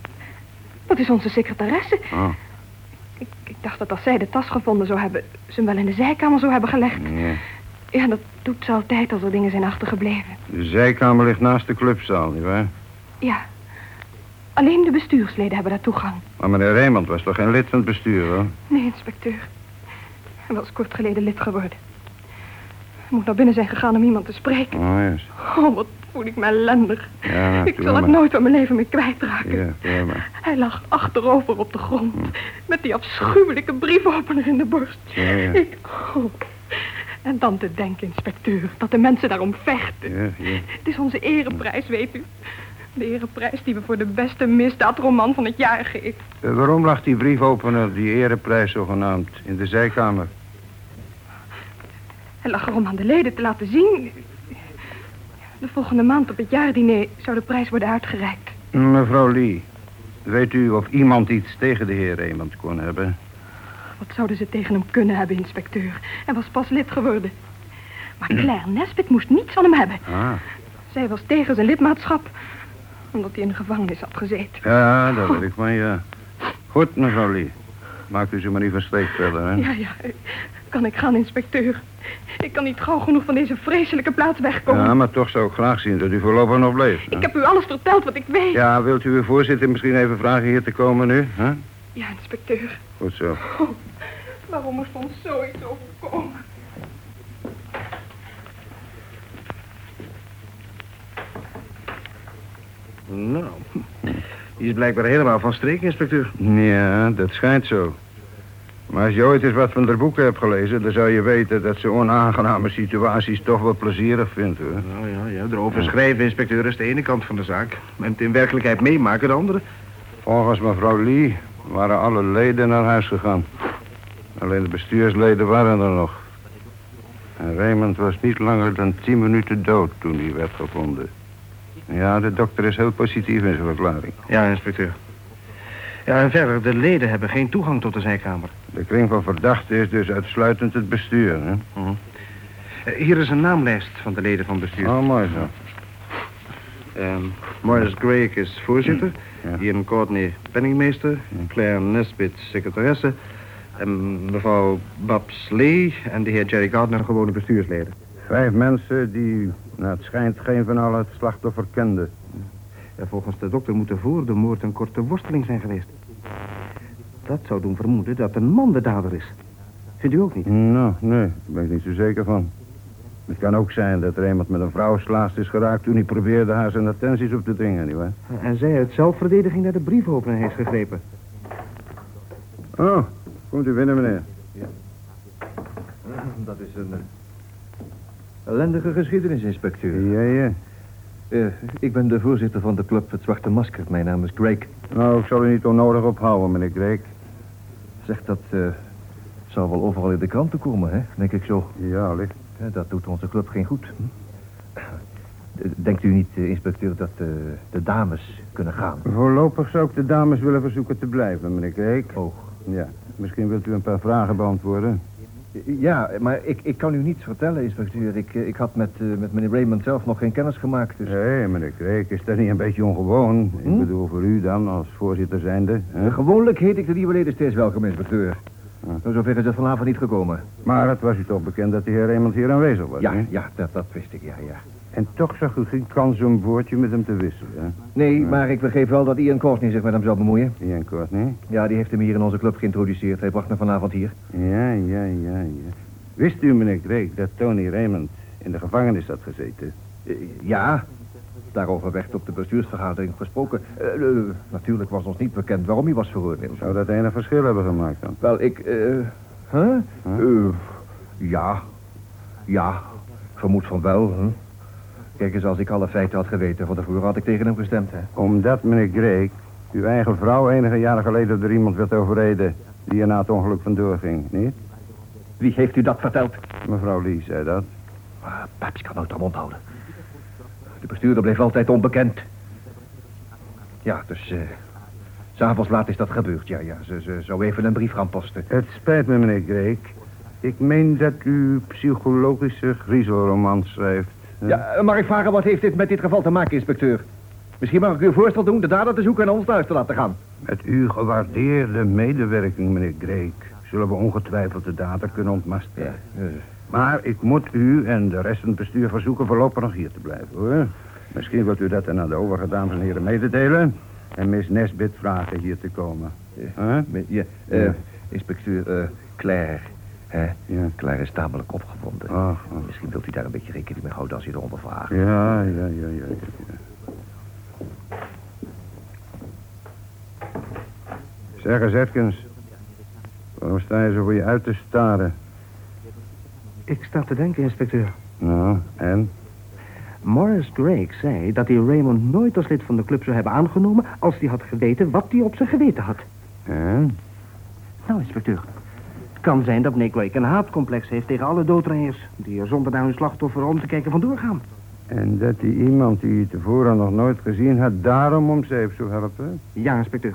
[SPEAKER 6] dat is onze secretaresse.
[SPEAKER 10] Oh,
[SPEAKER 6] Ik, dacht dat als zij de tas gevonden zou hebben... ze hem wel in de zijkamer zou hebben gelegd.
[SPEAKER 10] ja.
[SPEAKER 6] Ja, dat doet ze altijd als er dingen zijn achtergebleven.
[SPEAKER 10] De zijkamer ligt naast de clubzaal, nietwaar?
[SPEAKER 6] Ja. Alleen de bestuursleden hebben daar toegang.
[SPEAKER 10] Maar meneer Raymond was toch geen lid van het bestuur, hoor?
[SPEAKER 6] Nee, inspecteur. Hij was kort geleden lid geworden. Hij moet naar binnen zijn gegaan om iemand te spreken.
[SPEAKER 10] Oh, juist.
[SPEAKER 6] Oh, wat voel ik me ellendig.
[SPEAKER 10] Ja,
[SPEAKER 6] ik zal het nooit van mijn leven meer kwijtraken.
[SPEAKER 10] Ja.
[SPEAKER 6] Hij lag achterover op de grond. Met die afschuwelijke briefopener in de borst.
[SPEAKER 10] Ja, ja.
[SPEAKER 6] Ik, oh. En dan te denken, inspecteur, dat de mensen daarom vechten.
[SPEAKER 10] Ja, ja.
[SPEAKER 6] Het is onze ereprijs, weet u. De ereprijs die we voor de beste misdaadroman van het jaar geven.
[SPEAKER 10] Eh, waarom lag die briefopener, die ereprijs zogenaamd, in de zijkamer?
[SPEAKER 6] Hij lag er om aan de leden te laten zien. De volgende maand op het jaardiner zou de prijs worden uitgereikt.
[SPEAKER 10] Mevrouw Lee, weet u of iemand iets tegen de heer Raymond kon hebben?
[SPEAKER 6] Wat zouden ze tegen hem kunnen hebben, inspecteur? Hij was pas lid geworden. Maar Claire Nesbit moest niets van hem hebben.
[SPEAKER 10] Ah,
[SPEAKER 6] Zij was tegen zijn lidmaatschap. Omdat hij in de gevangenis had gezeten.
[SPEAKER 10] ja, dat weet ik van, ja. Goed, mevrouw Lee. Maakt u zich maar niet van verder, hè?
[SPEAKER 6] Ja, ja. Kan ik gaan, inspecteur? Ik kan niet gauw genoeg van deze vreselijke plaats wegkomen.
[SPEAKER 10] Ja, maar toch zou ik graag zien dat u voorlopig nog bleef. hè?
[SPEAKER 6] Ik heb u alles verteld wat ik weet.
[SPEAKER 10] Ja, wilt u uw voorzitter misschien even vragen hier te komen nu? hè?
[SPEAKER 6] Ja, inspecteur.
[SPEAKER 10] Goed zo.
[SPEAKER 6] Waarom moest ons zoiets overkomen?
[SPEAKER 9] Nou, die is blijkbaar helemaal van streek, inspecteur.
[SPEAKER 10] Ja, dat schijnt zo. Maar als je ooit eens wat van de boeken hebt gelezen... dan zou je weten dat ze onaangename situaties toch wel plezierig vindt, hoor.
[SPEAKER 9] Nou ja, ja, erover schrijven, inspecteur, is de ene kant van de zaak. En het in werkelijkheid meemaken de andere.
[SPEAKER 10] Volgens mevrouw Lee waren alle leden naar huis gegaan. Alleen de bestuursleden waren er nog. En Raymond was niet langer dan tien minuten dood toen hij werd gevonden. Ja, de dokter is heel positief in zijn verklaring.
[SPEAKER 9] Ja, inspecteur. Ja, en verder, de leden hebben geen toegang tot de zijkamer.
[SPEAKER 10] De kring van verdachten is dus uitsluitend het bestuur, hè?
[SPEAKER 9] Eh, hier is een naamlijst van de leden van het bestuur.
[SPEAKER 10] Oh, mooi zo.
[SPEAKER 9] Ehm, Morris Craig is voorzitter.
[SPEAKER 10] Ja.
[SPEAKER 9] Ian Courtney penningmeester. Claire Nesbit secretaresse. En mevrouw Babs Lee en de heer Jerry Gardner gewone bestuursleden.
[SPEAKER 10] Vijf mensen die, naar het schijnt, geen van allen het slachtoffer kenden.
[SPEAKER 9] Ja, volgens de dokter moet er voor de moord een korte worsteling zijn geweest. Dat zou doen vermoeden dat een man de dader is. Vindt u ook niet?
[SPEAKER 10] Nou, nee, daar ben ik niet zo zeker van. Het kan ook zijn dat er iemand met een vrouw slaast is geraakt... toen hij probeerde haar zijn attenties op te dringen, nietwaar?
[SPEAKER 9] En zij uit zelfverdediging naar de briefopener heeft gegrepen.
[SPEAKER 10] Oh, komt u binnen, meneer.
[SPEAKER 5] Dat is een eh, ellendige geschiedenis, inspecteur.
[SPEAKER 10] Ja, ja.
[SPEAKER 5] Eh, ik ben de voorzitter van de club Het Zwarte Masker. Mijn naam is Greg.
[SPEAKER 10] Nou, ik zal u niet onnodig ophouden, meneer Greek.
[SPEAKER 5] Zeg, dat eh, zou wel overal in de kranten komen, hè? Denk ik zo.
[SPEAKER 10] Ja, licht.
[SPEAKER 5] Dat doet onze club geen goed. Hm? Denkt u niet, eh, inspecteur, dat eh, de dames kunnen gaan?
[SPEAKER 10] Voorlopig zou ik de dames willen verzoeken te blijven, meneer Greek.
[SPEAKER 5] Oh,
[SPEAKER 10] Ja, misschien wilt u een paar vragen beantwoorden.
[SPEAKER 11] Ja, maar ik, ik kan u niets vertellen, inspecteur. Ik, eh, ik had met, eh, met meneer Raymond zelf nog geen kennis gemaakt. Dus...
[SPEAKER 10] Nee, meneer Kreek, is dat niet een beetje ongewoon?
[SPEAKER 11] Hm?
[SPEAKER 10] Ik bedoel, voor u dan, als voorzitter zijnde. hè?
[SPEAKER 11] Gewoonlijk heet ik de nieuwe leden steeds welkom, inspecteur. Zo zover is het vanavond niet gekomen.
[SPEAKER 10] Maar het was u toch bekend dat de heer Raymond hier aanwezig was,
[SPEAKER 11] Ja,
[SPEAKER 10] hè?
[SPEAKER 11] ja, dat, dat wist ik, ja, ja.
[SPEAKER 10] En toch zag u geen kans om een woordje met hem te wisselen, hè?
[SPEAKER 11] Nee, maar ik begreep wel dat Ian Courtney zich met hem zou bemoeien.
[SPEAKER 10] Ian Courtney?
[SPEAKER 11] Ja, die heeft hem hier in onze club geïntroduceerd. Hij bracht me vanavond hier.
[SPEAKER 10] Ja, ja, ja, ja. Wist u, meneer Kreek, dat Tony Raymond in de gevangenis had gezeten?
[SPEAKER 11] Eh, ja, daarover werd op de bestuursvergadering gesproken. Eh, eh, natuurlijk was ons niet bekend waarom hij was veroordeeld.
[SPEAKER 10] Zou dat enig verschil hebben gemaakt dan?
[SPEAKER 11] Wel, ik, eh... Huh?
[SPEAKER 10] Huh?
[SPEAKER 11] Ja. Ja. Vermoed van wel, hè? Kijk eens, als ik alle feiten had geweten van tevoren, had ik tegen hem gestemd, hè.
[SPEAKER 10] Omdat, meneer Kreek, uw eigen vrouw enige jaren geleden door iemand werd overreden... die er na het ongeluk vandoor ging, niet?
[SPEAKER 11] Wie heeft u dat verteld?
[SPEAKER 10] Mevrouw Lee zei dat.
[SPEAKER 11] Ah, Paps kan nooit haar mond houden. De bestuurder bleef altijd onbekend. Ja, dus... eh S'avonds laat is dat gebeurd, ja, ja. Ze, ze zou even een brief gaan posten.
[SPEAKER 10] Het spijt me, meneer Kreek. Ik meen dat u psychologische griezelroman schrijft.
[SPEAKER 11] Ja, eh, mag ik vragen, wat heeft dit met dit geval te maken, inspecteur? Misschien mag ik u een voorstel doen de dader te zoeken en ons naar huis te laten gaan.
[SPEAKER 10] Met uw gewaardeerde medewerking, meneer Greek... zullen we ongetwijfeld de dader kunnen ontmaskeren.
[SPEAKER 11] eh,
[SPEAKER 10] Maar ik moet u en de rest van het bestuur verzoeken voorlopig nog hier te blijven, hoor. Misschien wilt u dat dan aan de overige dames en heren mededelen... en Miss Nesbit vragen hier te komen. Huh?
[SPEAKER 11] ja, eh, inspecteur eh, Claire. Hè?
[SPEAKER 10] Ja.
[SPEAKER 11] Claire is tamelijk opgewonden.
[SPEAKER 10] Ach, ach.
[SPEAKER 11] Misschien wilt u daar een beetje rekening mee houden als u eronder vraagt.
[SPEAKER 10] Ja, ja, ja, ja. Zeg eens, Atkins. Waarom sta je zo voor je uit te staren?
[SPEAKER 9] Ik sta te denken, inspecteur.
[SPEAKER 10] Nou, en?
[SPEAKER 9] Morris Drake zei dat hij Raymond nooit als lid van de club zou hebben aangenomen... als hij had geweten wat hij op zijn geweten had.
[SPEAKER 10] En?
[SPEAKER 9] Nou, inspecteur. Het kan zijn dat Nick Drake een haatcomplex heeft tegen alle doodrijers... die er zonder naar hun slachtoffer om te kijken vandoor gaan.
[SPEAKER 10] En dat die iemand die je tevoren nog nooit gezien had... daarom om zeep zou helpen?
[SPEAKER 9] Ja, inspecteur.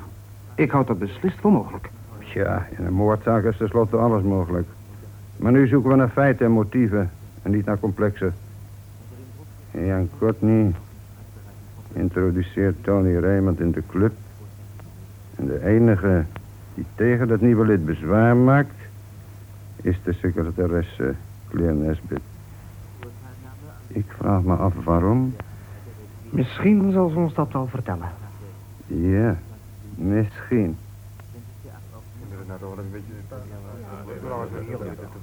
[SPEAKER 9] Ik houd dat beslist voor mogelijk.
[SPEAKER 10] Tja, in een moordzaak is tenslotte alles mogelijk. Maar nu zoeken we naar feiten en motieven... en niet naar complexen. Jan Courtney introduceert Tony Raymond in de club. En de enige die tegen dat nieuwe lid bezwaar maakt... is de secretaresse Claire Nesbit. Ik vraag me af waarom.
[SPEAKER 9] Misschien zal ze ons dat wel vertellen.
[SPEAKER 10] Ja, misschien.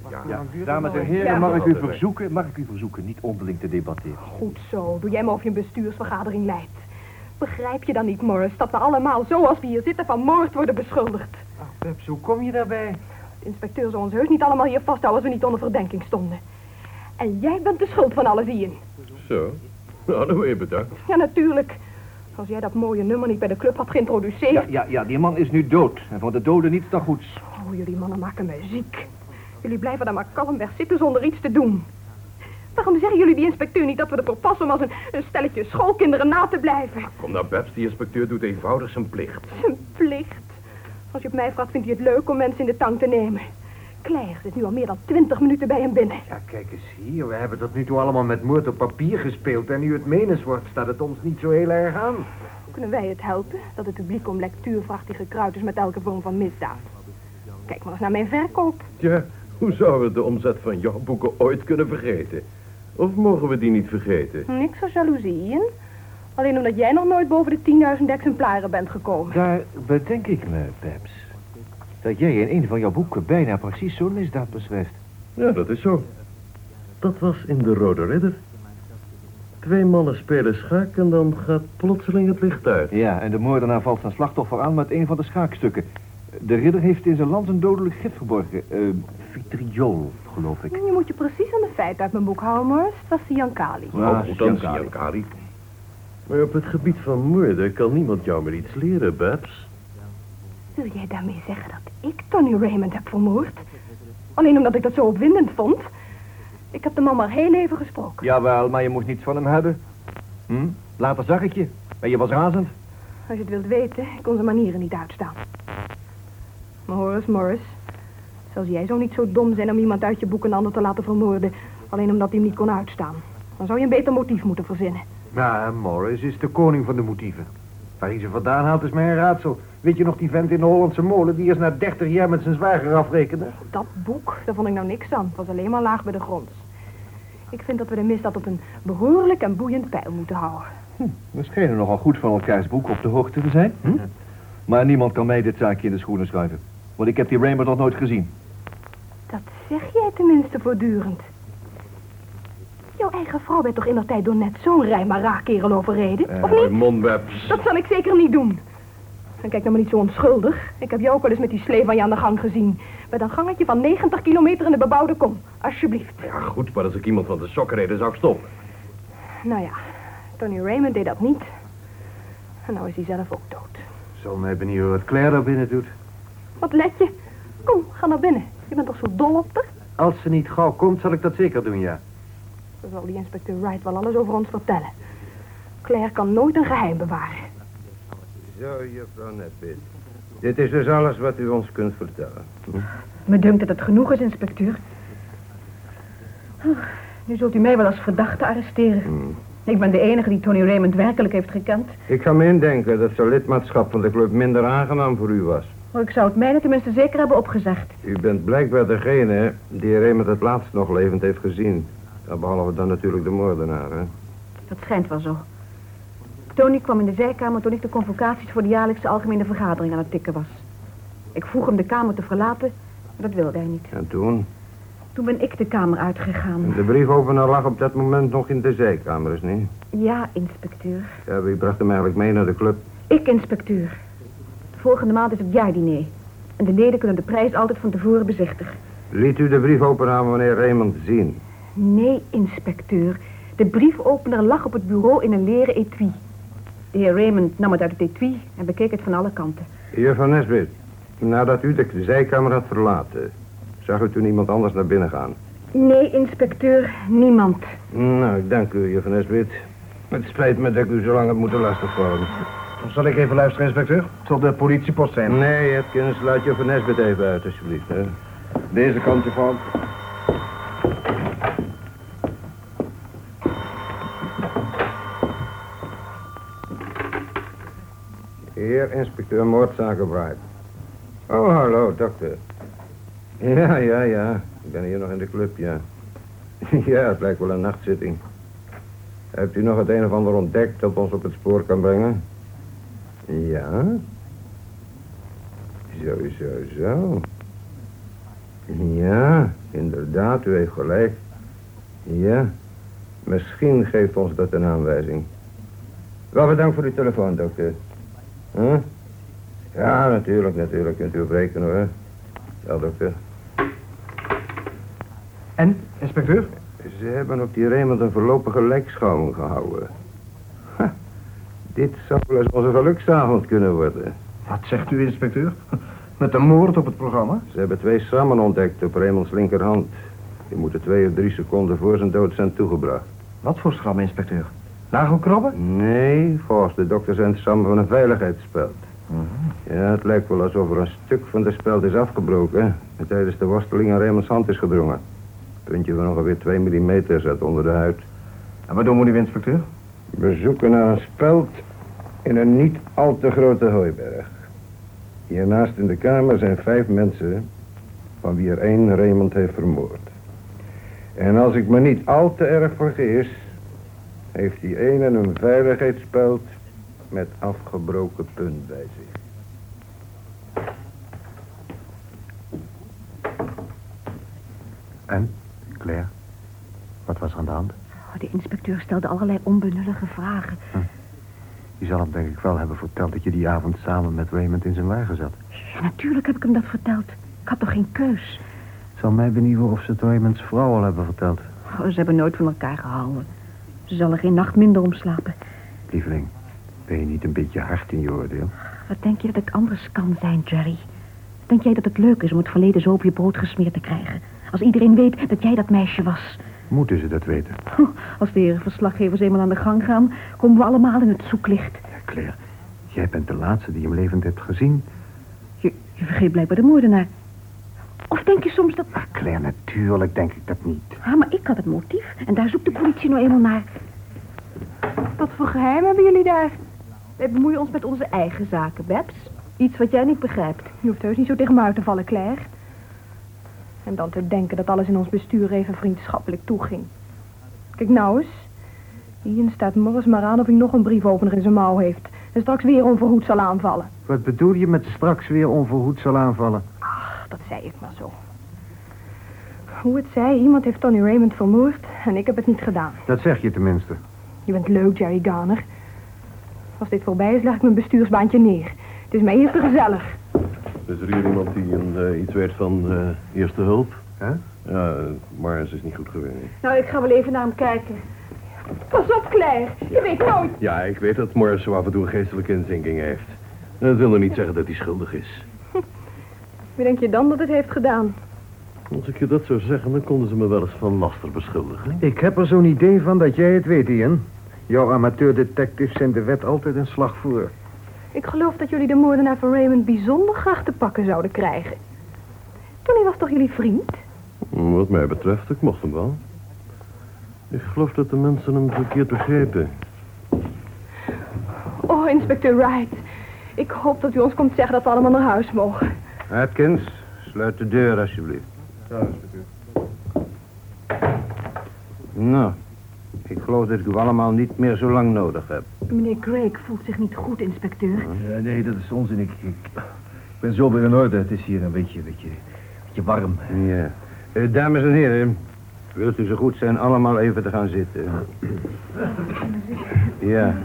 [SPEAKER 5] Ja, dames en heren, mag ik u verzoeken, mag ik u verzoeken niet onderling te debatteren?
[SPEAKER 6] Goed zo. Doe jij maar of je een bestuursvergadering leidt. Begrijp je dan niet, Morris, dat we allemaal, zoals we hier zitten, van moord worden beschuldigd?
[SPEAKER 5] Peps, hoe kom je daarbij?
[SPEAKER 6] De inspecteur zou ons heus niet allemaal hier vasthouden als we niet onder verdenking stonden. En jij bent de schuld van alles, Ian.
[SPEAKER 7] Zo. Nou, dan je bedankt.
[SPEAKER 6] Ja, natuurlijk. Als jij dat mooie nummer niet bij de club had geïntroduceerd...
[SPEAKER 5] Ja, ja, ja, die man is nu dood. En voor de doden niets dan goeds.
[SPEAKER 6] Oh, jullie mannen maken me ziek. Jullie blijven daar maar kalmweg zitten zonder iets te doen. Waarom zeggen jullie die inspecteur niet dat we ervoor passen om als een, een stelletje schoolkinderen na te blijven?
[SPEAKER 7] Kom nou, Babs, die inspecteur doet eenvoudig zijn plicht.
[SPEAKER 6] Zijn plicht. Als je op mij vraagt, vindt hij het leuk om mensen in de tang te nemen. Claire zit nu al meer dan twintig minuten bij hem binnen.
[SPEAKER 8] Ja, kijk eens hier. We hebben tot nu toe allemaal met moord op papier gespeeld. En nu het menens wordt, staat het ons niet zo heel erg aan.
[SPEAKER 6] Kunnen wij het helpen dat het publiek om lectuur vraagt die gekruid is met elke vorm van misdaad? Kijk maar eens naar mijn verkoop.
[SPEAKER 7] Tja, hoe zouden we de omzet van jouw boeken ooit kunnen vergeten? Of mogen we die niet vergeten?
[SPEAKER 6] Niks van jaloezie, Ian. Alleen omdat jij nog nooit boven de 10.000 exemplaren bent gekomen.
[SPEAKER 5] Daar bedenk ik me, Peps. Dat jij in een van jouw boeken bijna precies zo'n misdaad beschrijft.
[SPEAKER 7] Ja, dat is zo. Dat was in de Rode Ridder. Twee mannen spelen schaak en dan gaat plotseling het licht uit.
[SPEAKER 5] Ja, en de moordenaar valt zijn slachtoffer aan met een van de schaakstukken. De ridder heeft in zijn lans een dodelijk gif geborgen. Eh, vitriol, geloof ik.
[SPEAKER 6] Je moet je precies aan de feiten uit mijn boek houden, Morris. Het was Siankali.
[SPEAKER 7] Oh, goed dan, Siankari. Maar op het gebied van moorden kan niemand jou meer iets leren, Babs.
[SPEAKER 6] Wil jij daarmee zeggen dat ik Tony Raymond heb vermoord? Alleen omdat ik dat zo opwindend vond? Ik heb de man maar heel even gesproken.
[SPEAKER 5] Jawel, maar je moest niets van hem hebben. Hm? Later zag ik je. En je was razend.
[SPEAKER 6] Als je het wilt weten, ik kon zijn manieren niet uitstaan. Maar Horace Morris, Zelfs jij zou niet zo dom zijn om iemand uit je boek een ander te laten vermoorden. Alleen omdat hij hem niet kon uitstaan. Dan zou je een beter motief moeten verzinnen.
[SPEAKER 8] Ja, Morris is de koning van de motieven. Waar hij ze vandaan haalt is mij een raadsel. Weet je nog die vent in de Hollandse molen die eerst na 30 jaar met zijn zwager afrekende?
[SPEAKER 6] Dat boek, daar vond ik nou niks aan. Het was alleen maar laag bij de grond. Ik vind dat we de misdaad op een behoorlijk en boeiend pijl moeten houden.
[SPEAKER 5] We schijnen nogal goed van elkaars boek op de hoogte te zijn. Hm? Maar niemand kan mij dit zaakje in de schoenen schuiven. Want ik heb die Raymond nog nooit gezien.
[SPEAKER 6] Dat zeg jij tenminste voortdurend. Jouw eigen vrouw werd toch in de tijd door net zo'n rijmaraak kerel overreden? of niet?
[SPEAKER 7] Mondwebs.
[SPEAKER 6] Dat zal ik zeker niet doen. En kijk nou maar niet zo onschuldig. Ik heb jou ook wel eens met die slee van je aan de gang gezien. Met een gangetje van 90 kilometer in de bebouwde kom. Alsjeblieft.
[SPEAKER 7] Ja, goed, maar als ik iemand van de sokken reden, zou ik stoppen.
[SPEAKER 6] Nou ja, Tony Raymond deed dat niet. En nou is hij zelf ook dood.
[SPEAKER 8] Zal mij benieuwen wat Claire daar binnen doet.
[SPEAKER 6] Wat let je? Kom, ga naar binnen. Je bent toch zo dol op haar?
[SPEAKER 8] Als ze niet gauw komt, zal ik dat zeker doen, ja.
[SPEAKER 6] Dan zal die inspecteur Wright wel alles over ons vertellen. Claire kan nooit een geheim bewaren.
[SPEAKER 10] Zo, juffrouw Netbit. Dit is dus alles wat u ons kunt vertellen.
[SPEAKER 3] Me dunkt dat het genoeg is, inspecteur. Oh, Nu zult u mij wel als verdachte arresteren. Ik ben de enige die Tony Raymond werkelijk heeft gekend.
[SPEAKER 10] Ik ga me indenken dat zijn lidmaatschap van de club minder aangenaam voor u was.
[SPEAKER 3] Maar ik zou het mijne tenminste zeker hebben opgezegd.
[SPEAKER 10] U bent blijkbaar degene die Raymond het laatst nog levend heeft gezien. Behalve dan natuurlijk de moordenaar, hè?
[SPEAKER 3] Dat schijnt wel zo. Tony kwam in de zijkamer toen ik de convocaties voor de jaarlijkse algemene vergadering aan het tikken was. Ik vroeg hem de kamer te verlaten, maar dat wilde hij niet.
[SPEAKER 10] En toen?
[SPEAKER 3] Toen ben ik de kamer uitgegaan.
[SPEAKER 10] De briefopener lag op dat moment nog in de zijkamer, is niet?
[SPEAKER 3] Ja, inspecteur.
[SPEAKER 10] Ja, wie bracht hem eigenlijk mee naar de club?
[SPEAKER 3] Ik, inspecteur. De volgende maand is het jaardiner. En de leden kunnen de prijs altijd van tevoren bezichtigen.
[SPEAKER 10] Liet u de briefopener aan meneer Raymond zien?
[SPEAKER 3] Nee, inspecteur. De briefopener lag op het bureau in een leren etui. De heer Raymond nam het uit het etui en bekeek het van alle kanten.
[SPEAKER 10] Juffrouw Nesbit, nadat u de zijkamer had verlaten, zag u toen iemand anders naar binnen gaan?
[SPEAKER 3] Nee, inspecteur, niemand.
[SPEAKER 10] Nou, ik dank u, juffrouw Nesbit. Het spijt me dat ik u zo lang heb moeten lastigvallen.
[SPEAKER 8] Zal ik even luisteren, inspecteur? Zal de politiepost zijn.
[SPEAKER 10] Nee, Atkins, laat juffrouw Nesbit even uit, alsjeblieft. Hè.
[SPEAKER 8] Deze kant van.
[SPEAKER 10] Heer inspecteur moordzaken Bright. Oh, hallo, dokter. Ja, ja, ja. Ik ben hier nog in de club, ja. ja, het lijkt wel een nachtzitting. Hebt u nog het een of ander ontdekt dat ons op het spoor kan brengen? Ja? Zo, zo, zo. Ja, inderdaad, u heeft gelijk. Ja, misschien geeft ons dat een aanwijzing. Wel bedankt voor uw telefoon, dokter. Huh? Ja, natuurlijk, natuurlijk. Kunt u op rekenen, hoor. Ja, dokter.
[SPEAKER 8] En, inspecteur?
[SPEAKER 10] Ze hebben op die Raymond een voorlopige lijkschouwing gehouden. Ha, dit zou wel eens onze geluksavond kunnen worden.
[SPEAKER 8] Wat zegt u, inspecteur? Met een moord op het programma?
[SPEAKER 10] Ze hebben twee strammen ontdekt op Raymonds linkerhand. Die moeten twee of drie seconden voor zijn dood zijn toegebracht.
[SPEAKER 8] Wat voor schram, inspecteur? Nagelkrabben?
[SPEAKER 10] Nee, volgens de dokter zijn het strammen van een veiligheidsspeld.
[SPEAKER 8] Mhm.
[SPEAKER 10] Ja, het lijkt wel alsof er een stuk van de speld is afgebroken... en tijdens de worsteling aan Raymonds hand is gedrongen. Puntje van ongeveer 2 mm zat onder de huid.
[SPEAKER 8] En wat doen we nu, inspecteur?
[SPEAKER 10] We zoeken naar een speld in een niet al te grote hooiberg. Hiernaast in de kamer zijn vijf mensen... van wie er één Raymond heeft vermoord. En als ik me niet al te erg vergis... heeft die ene een veiligheidsspeld met afgebroken punt bij zich.
[SPEAKER 8] En, Claire? Wat was er aan de hand?
[SPEAKER 3] Oh, de inspecteur stelde allerlei onbenullige vragen.
[SPEAKER 8] Je zal hem denk ik wel hebben verteld dat je die avond samen met Raymond in zijn wagen zat.
[SPEAKER 3] Ja, natuurlijk heb ik hem dat verteld. Ik had toch geen keus.
[SPEAKER 8] Het zal mij benieuwen of ze het Raymonds vrouw al hebben verteld.
[SPEAKER 3] Oh, ze hebben nooit van elkaar gehouden. Ze zal er geen nacht minder om slapen.
[SPEAKER 8] Lieveling, ben je niet een beetje hard in je oordeel?
[SPEAKER 3] Wat denk je dat ik anders kan zijn, Jerry? Denk jij dat het leuk is om het verleden zo op je brood gesmeerd te krijgen? Als iedereen weet dat jij dat meisje was.
[SPEAKER 8] Moeten ze dat weten?
[SPEAKER 3] Oh, Als de heren verslaggevers eenmaal aan de gang gaan, komen we allemaal in het zoeklicht.
[SPEAKER 8] Ja, Claire, jij bent de laatste die hem levend hebt gezien.
[SPEAKER 3] Je, je vergeet blijkbaar de moordenaar. Of denk je soms dat...
[SPEAKER 9] Ach, Claire, natuurlijk denk ik dat niet.
[SPEAKER 3] Ah, maar ik had het motief. En daar zoekt de politie nou eenmaal naar.
[SPEAKER 6] Wat voor geheim hebben jullie daar?
[SPEAKER 12] Wij bemoeien ons met onze eigen zaken, Babs. Iets wat jij niet begrijpt.
[SPEAKER 6] Je hoeft heus niet zo tegen me uit te vallen, Claire. En dan te denken dat alles in ons bestuur even vriendschappelijk toeging. Kijk nou eens. Ian staat morgens maar aan of hij nog een briefopener in zijn mouw heeft. En straks weer onverhoed zal aanvallen.
[SPEAKER 9] Wat bedoel je met straks weer onverhoed zal aanvallen?
[SPEAKER 6] Dat zei ik maar zo. Hoe het zij, iemand heeft Tony Raymond vermoord en ik heb het niet gedaan.
[SPEAKER 9] Dat zeg je tenminste.
[SPEAKER 6] Je bent leuk, Jerry Garner. Als dit voorbij is, leg ik mijn bestuursbaantje neer. Het is mij hier te gezellig.
[SPEAKER 7] Is er hier iemand die een, eh, iets weet van eh, eerste hulp?
[SPEAKER 9] Hè?
[SPEAKER 7] Ja, maar ze is niet goed geweest.
[SPEAKER 12] Nou, ik ga wel even naar hem kijken.
[SPEAKER 6] Pas op, Claire. Je weet nooit.
[SPEAKER 7] Ja, ik weet dat Morris zo af en toe een geestelijke inzinking heeft. Dat wil nog niet zeggen dat hij schuldig is.
[SPEAKER 6] Wie denk je dan dat het heeft gedaan?
[SPEAKER 7] Als ik je dat zou zeggen, dan konden ze me wel eens van laster beschuldigen.
[SPEAKER 9] Ik heb er zo'n idee van dat jij het weet, Ian. Jouw amateurdetectives zijn de wet altijd een slag voor.
[SPEAKER 6] Ik geloof dat jullie de moordenaar van Raymond bijzonder graag te pakken zouden krijgen. Tony was toch jullie vriend?
[SPEAKER 7] Wat mij betreft, ik mocht hem wel. Ik geloof dat de mensen hem verkeerd begrepen.
[SPEAKER 6] Oh, inspecteur Wright. Ik hoop dat u ons komt zeggen dat we allemaal naar huis mogen.
[SPEAKER 10] Atkins, sluit de deur alsjeblieft. Nou, ik geloof dat ik u allemaal niet meer zo lang nodig heb.
[SPEAKER 3] Meneer Craig voelt zich niet goed, inspecteur.
[SPEAKER 11] Ja, nee, dat is onzin. Ik, ik, ik ben zo weer in orde. Het is hier een beetje, een beetje, een beetje warm.
[SPEAKER 10] Ja. Eh, dames en heren, wilt u zo goed zijn allemaal even te gaan zitten? Ja,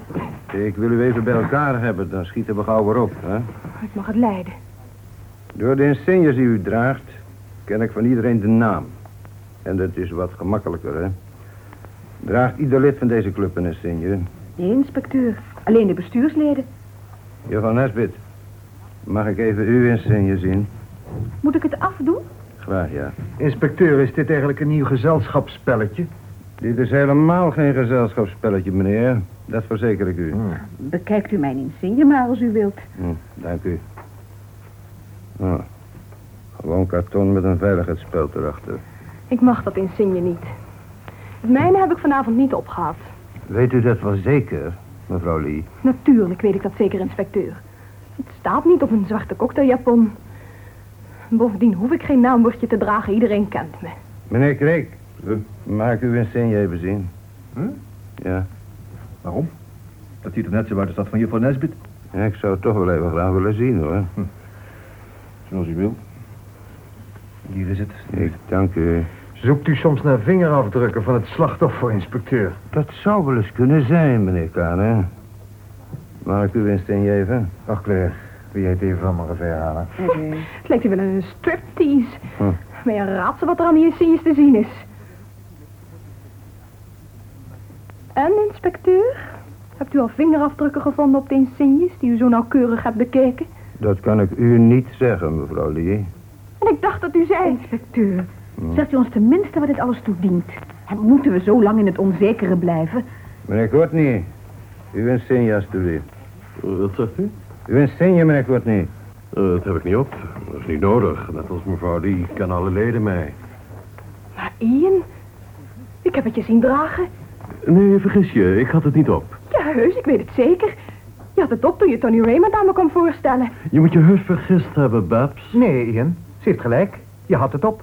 [SPEAKER 10] ik wil u even bij elkaar hebben, dan schieten we gauw weer op. Hè?
[SPEAKER 6] Ik mag het leiden.
[SPEAKER 10] Door de insignes die u draagt, ken ik van iedereen de naam. En dat is wat gemakkelijker, hè? Draagt ieder lid van deze club een insigne?
[SPEAKER 3] Nee, inspecteur. Alleen de bestuursleden.
[SPEAKER 10] Juffrouw Nesbit, mag ik even uw insigne zien?
[SPEAKER 3] Moet ik het afdoen?
[SPEAKER 10] Graag, ja.
[SPEAKER 9] Inspecteur, is dit eigenlijk een nieuw gezelschapsspelletje?
[SPEAKER 10] Dit is helemaal geen gezelschapsspelletje, meneer. Dat verzeker ik u.
[SPEAKER 3] Bekijkt u mijn insigne maar als u wilt.
[SPEAKER 10] Hm, dank u. Oh, gewoon karton met een veiligheidsspeld erachter.
[SPEAKER 6] Ik mag dat insigne niet. Het mijne heb ik vanavond niet opgehaald.
[SPEAKER 10] Weet u dat wel zeker, mevrouw Lee?
[SPEAKER 6] Natuurlijk weet ik dat zeker, inspecteur. Het staat niet op een zwarte cocktailjapon. Bovendien hoef ik geen naambordje te dragen, iedereen kent me.
[SPEAKER 10] Meneer Kreek, mag ik uw insigne even zien?
[SPEAKER 11] Huh?
[SPEAKER 10] Ja.
[SPEAKER 11] Waarom? Dat ziet er net zo uit als dat van juffrouw Nesbit.
[SPEAKER 10] ja, ik zou het toch wel even graag willen zien, hoor.
[SPEAKER 11] Zoals u wil. Hier is het.
[SPEAKER 10] Ik dank u.
[SPEAKER 9] Zoekt u soms naar vingerafdrukken van het slachtoffer, inspecteur?
[SPEAKER 10] Dat zou wel eens kunnen zijn, meneer Kane. Mag ik uw insigne even?
[SPEAKER 9] Ach, Claire, wil jij het even van me verhalen?
[SPEAKER 6] Het lijkt hier wel een striptease.
[SPEAKER 10] Hm.
[SPEAKER 6] Maar je raadt ze wat er aan die insignes te zien is. En, inspecteur? Hebt u al vingerafdrukken gevonden op de insignes die u zo nauwkeurig hebt bekeken?
[SPEAKER 10] Dat kan ik u niet zeggen, mevrouw Lee.
[SPEAKER 6] En ik dacht dat u zei...
[SPEAKER 3] Inspecteur, zegt u ons tenminste wat dit alles toe dient? En moeten we zo lang in het onzekere blijven?
[SPEAKER 10] Meneer Courtney, uw insigne alstublieft.
[SPEAKER 7] Wat zegt u?
[SPEAKER 10] Uw insigne, meneer Courtney.
[SPEAKER 7] Eh, dat heb ik niet op. Dat is niet nodig. Net als mevrouw, die kan alle leden mij.
[SPEAKER 6] Maar Ian, ik heb het je zien dragen.
[SPEAKER 7] Nee, vergis je. Ik had het niet op.
[SPEAKER 6] Ja, heus, ik weet het zeker. Je had het op toen je Tony Raymond aan me kwam voorstellen.
[SPEAKER 7] Je moet je heus vergist hebben, Babs.
[SPEAKER 9] Nee, Ian. Ze heeft gelijk. Je had het op.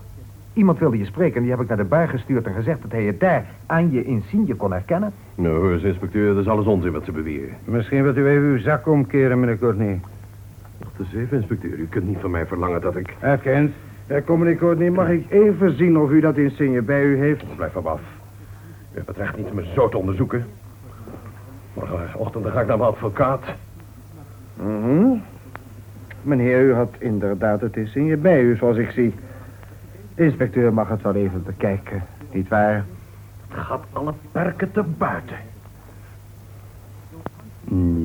[SPEAKER 9] Iemand wilde je spreken en die heb ik naar de bar gestuurd en gezegd dat hij je daar aan je insigne kon herkennen.
[SPEAKER 7] Nou, heus, inspecteur, dat is alles onzin wat ze beweren.
[SPEAKER 10] Misschien wilt u even uw zak omkeren, meneer Courtney.
[SPEAKER 7] Wacht eens even, inspecteur. U kunt niet van mij verlangen dat ik...
[SPEAKER 10] Atkins, ja, kom meneer Courtney, mag ik even zien of u dat insigne bij u heeft?
[SPEAKER 7] Blijf van af. U hebt het recht niet me zo te onderzoeken. Morgenochtend ga ik naar mijn advocaat.
[SPEAKER 10] Mhm. Meneer, u had inderdaad het insigne bij u, zoals ik zie. De inspecteur mag het wel even bekijken, niet waar?
[SPEAKER 7] Het gaat alle perken te buiten.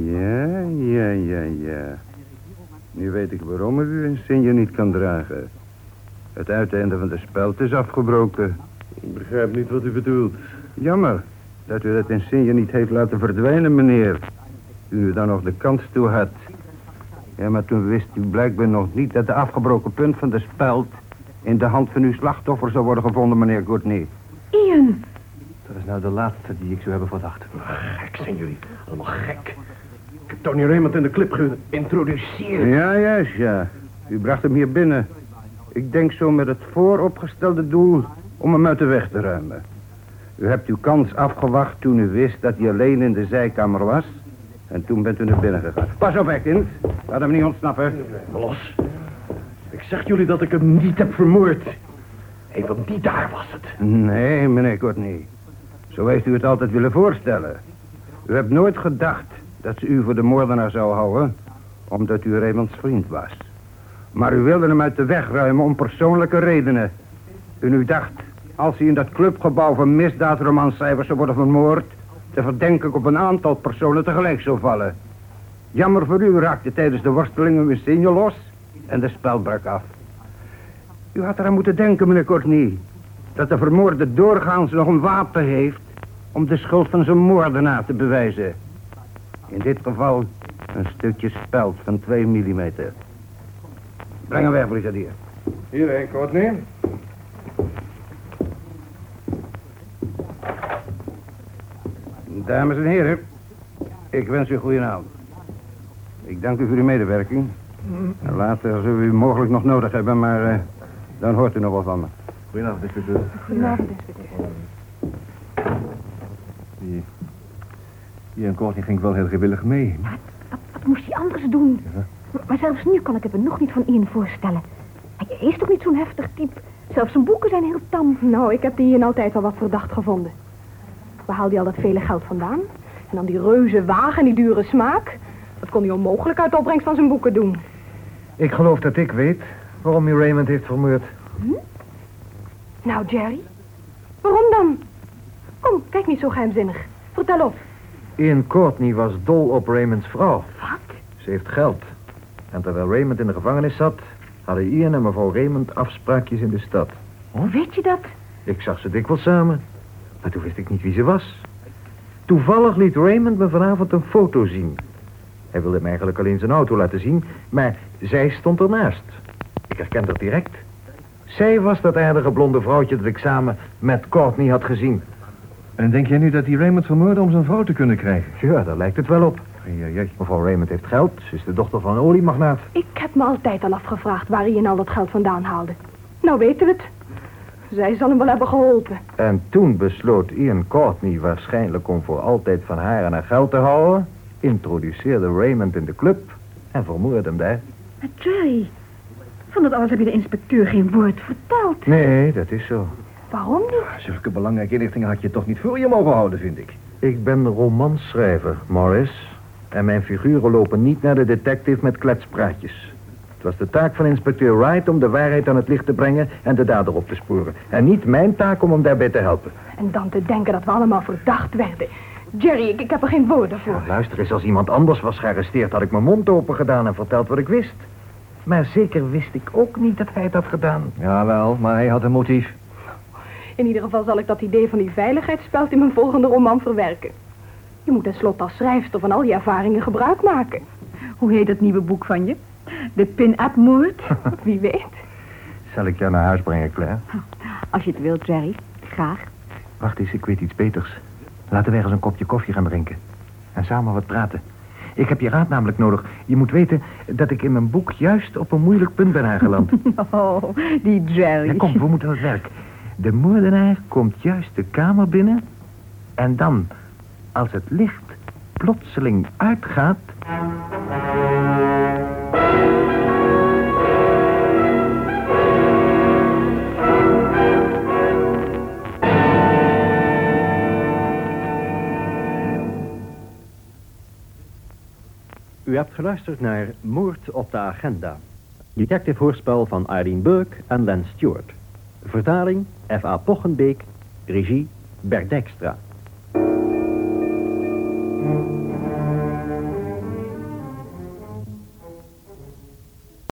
[SPEAKER 10] Ja, ja, ja, ja. Nu weet ik waarom u uw insigne niet kan dragen. Het uiteinde van de speld is afgebroken.
[SPEAKER 7] Ik begrijp niet wat u bedoelt.
[SPEAKER 10] Jammer dat u dat insigne niet heeft laten verdwijnen, meneer. U dan nog de kans toe had. Ja, maar toen wist u blijkbaar nog niet dat de afgebroken punt van de speld... in de hand van uw slachtoffer zou worden gevonden, meneer Courtney.
[SPEAKER 3] Ian,
[SPEAKER 13] Dat is nou de laatste die ik zou hebben verdacht.
[SPEAKER 7] Gek zijn jullie. Allemaal gek. Ik heb Tony Raymond in de clip geïntroduceerd.
[SPEAKER 10] Ja, juist, ja. U bracht hem hier binnen. Ik denk zo met het vooropgestelde doel om hem uit de weg te ruimen. U hebt uw kans afgewacht toen u wist dat hij alleen in de zijkamer was. En toen bent u naar binnen gegaan. Pas op, hè, kind. Laat hem niet ontsnappen.
[SPEAKER 7] Los. Ik zeg jullie dat ik hem niet heb vermoord. Hé, want die daar was het.
[SPEAKER 10] Nee, meneer Courtney. Zo heeft u het altijd willen voorstellen. U hebt nooit gedacht dat ze u voor de moordenaar zou houden... omdat u Raymonds vriend was. Maar u wilde hem uit de weg ruimen om persoonlijke redenen. En u dacht, als hij in dat clubgebouw van misdaadromancijfers zou worden vermoord... te verdenken op een aantal personen tegelijk zou vallen. Jammer voor u raakte tijdens de worstelingen uw sinje los... en de spel brak af. U had eraan moeten denken, meneer Courtney... dat de vermoorde doorgaans nog een wapen heeft... om de schuld van zijn moordenaar te bewijzen. In dit geval een stukje speld van 2 millimeter. Breng hem weg, brigadier.
[SPEAKER 8] Hierheen, Courtney.
[SPEAKER 10] Dames en heren, ik wens u een goede avond. Ik dank u voor uw medewerking. En later zullen we u mogelijk nog nodig hebben, maar eh, dan hoort u nog wel van me.
[SPEAKER 8] Goedenavond, inspecteur.
[SPEAKER 6] Goedenavond, inspecteur.
[SPEAKER 8] Die, die en Courtney ging wel heel gewillig mee.
[SPEAKER 3] wat, wat moest hij anders doen? Maar zelfs nu kan ik het me nog niet van Ian voorstellen. Hij is toch niet zo'n heftig type? Zelfs zijn boeken zijn heel tam.
[SPEAKER 6] Nou, ik heb die Ian altijd al wat verdacht gevonden. Waar haalde hij al dat vele geld vandaan? En dan die reuze wagen en die dure smaak. Dat kon hij onmogelijk uit de opbrengst van zijn boeken doen.
[SPEAKER 8] Ik geloof dat ik weet waarom hij Raymond heeft vermoord.
[SPEAKER 6] Nou, Jerry. Waarom dan? Kom, kijk niet zo geheimzinnig. Vertel op.
[SPEAKER 8] Ian Courtney was dol op Raymonds vrouw.
[SPEAKER 3] Wat?
[SPEAKER 8] Ze heeft geld. En terwijl Raymond in de gevangenis zat... hadden Ian en mevrouw Raymond afspraakjes in de stad.
[SPEAKER 3] Hoe weet je dat?
[SPEAKER 8] Ik zag ze dikwijls samen. Maar toen wist ik niet wie ze was. Toevallig liet Raymond me vanavond een foto zien. Hij wilde me eigenlijk alleen zijn auto laten zien, maar zij stond ernaast. Ik herkende haar direct. Zij was dat aardige blonde vrouwtje dat ik samen met Courtney had gezien. En denk jij nu dat die Raymond vermoordde om zijn vrouw te kunnen krijgen? Ja, daar lijkt het wel op. Ja, ja, mevrouw Raymond heeft geld. Ze is de dochter van een oliemagnaat.
[SPEAKER 6] Ik heb me altijd al afgevraagd waar Ian al dat geld vandaan haalde. Nou weten we het. Zij zal hem wel hebben geholpen.
[SPEAKER 8] En toen besloot Ian Courtney waarschijnlijk om voor altijd van haar en haar geld te houden... introduceerde Raymond in de club en vermoorde hem daar.
[SPEAKER 3] Maar Jerry, van dat alles heb je de inspecteur geen woord verteld.
[SPEAKER 8] Nee, dat is zo.
[SPEAKER 6] Waarom niet?
[SPEAKER 8] Zulke belangrijke inlichtingen had je toch niet voor je mogen houden, vind ik. Ik ben romanschrijver, Morris. En mijn figuren lopen niet naar de detective met kletspraatjes. Het was de taak van inspecteur Wright om de waarheid aan het licht te brengen en de dader op te sporen. En niet mijn taak om hem daarbij te helpen.
[SPEAKER 6] En dan te denken dat we allemaal verdacht werden. Jerry, ik, ik heb er geen woorden voor.
[SPEAKER 8] Ja, luister eens, als iemand anders was gearresteerd... had ik mijn mond open gedaan en verteld wat ik wist. Maar zeker wist ik ook niet dat hij het had gedaan. Jawel, maar hij had een motief.
[SPEAKER 6] In ieder geval zal ik dat idee van die veiligheidsspeld in mijn volgende roman verwerken. Je moet tenslotte als schrijfster van al die ervaringen gebruik maken.
[SPEAKER 3] Hoe heet dat nieuwe boek van je? De pin-up moord?
[SPEAKER 6] Wie weet.
[SPEAKER 8] Zal ik jou naar huis brengen, Claire?
[SPEAKER 3] Als je het wilt, Jerry. Graag.
[SPEAKER 8] Wacht eens, ik weet iets beters. Laten wij eens een kopje koffie gaan drinken. En samen wat praten. Ik heb je raad namelijk nodig. Je moet weten dat ik in mijn boek juist op een moeilijk punt ben aangeland.
[SPEAKER 3] Oh, die Jerry.
[SPEAKER 8] Ja, kom, we moeten aan het werk. De moordenaar komt juist de kamer binnen... en dan, als het licht plotseling uitgaat...
[SPEAKER 1] U hebt geluisterd naar Moord op de Agenda. Detective hoorspel van Irene Burke en Len Stewart. Vertaling F.A. Pochenbeek. Regie Bert Dijkstra.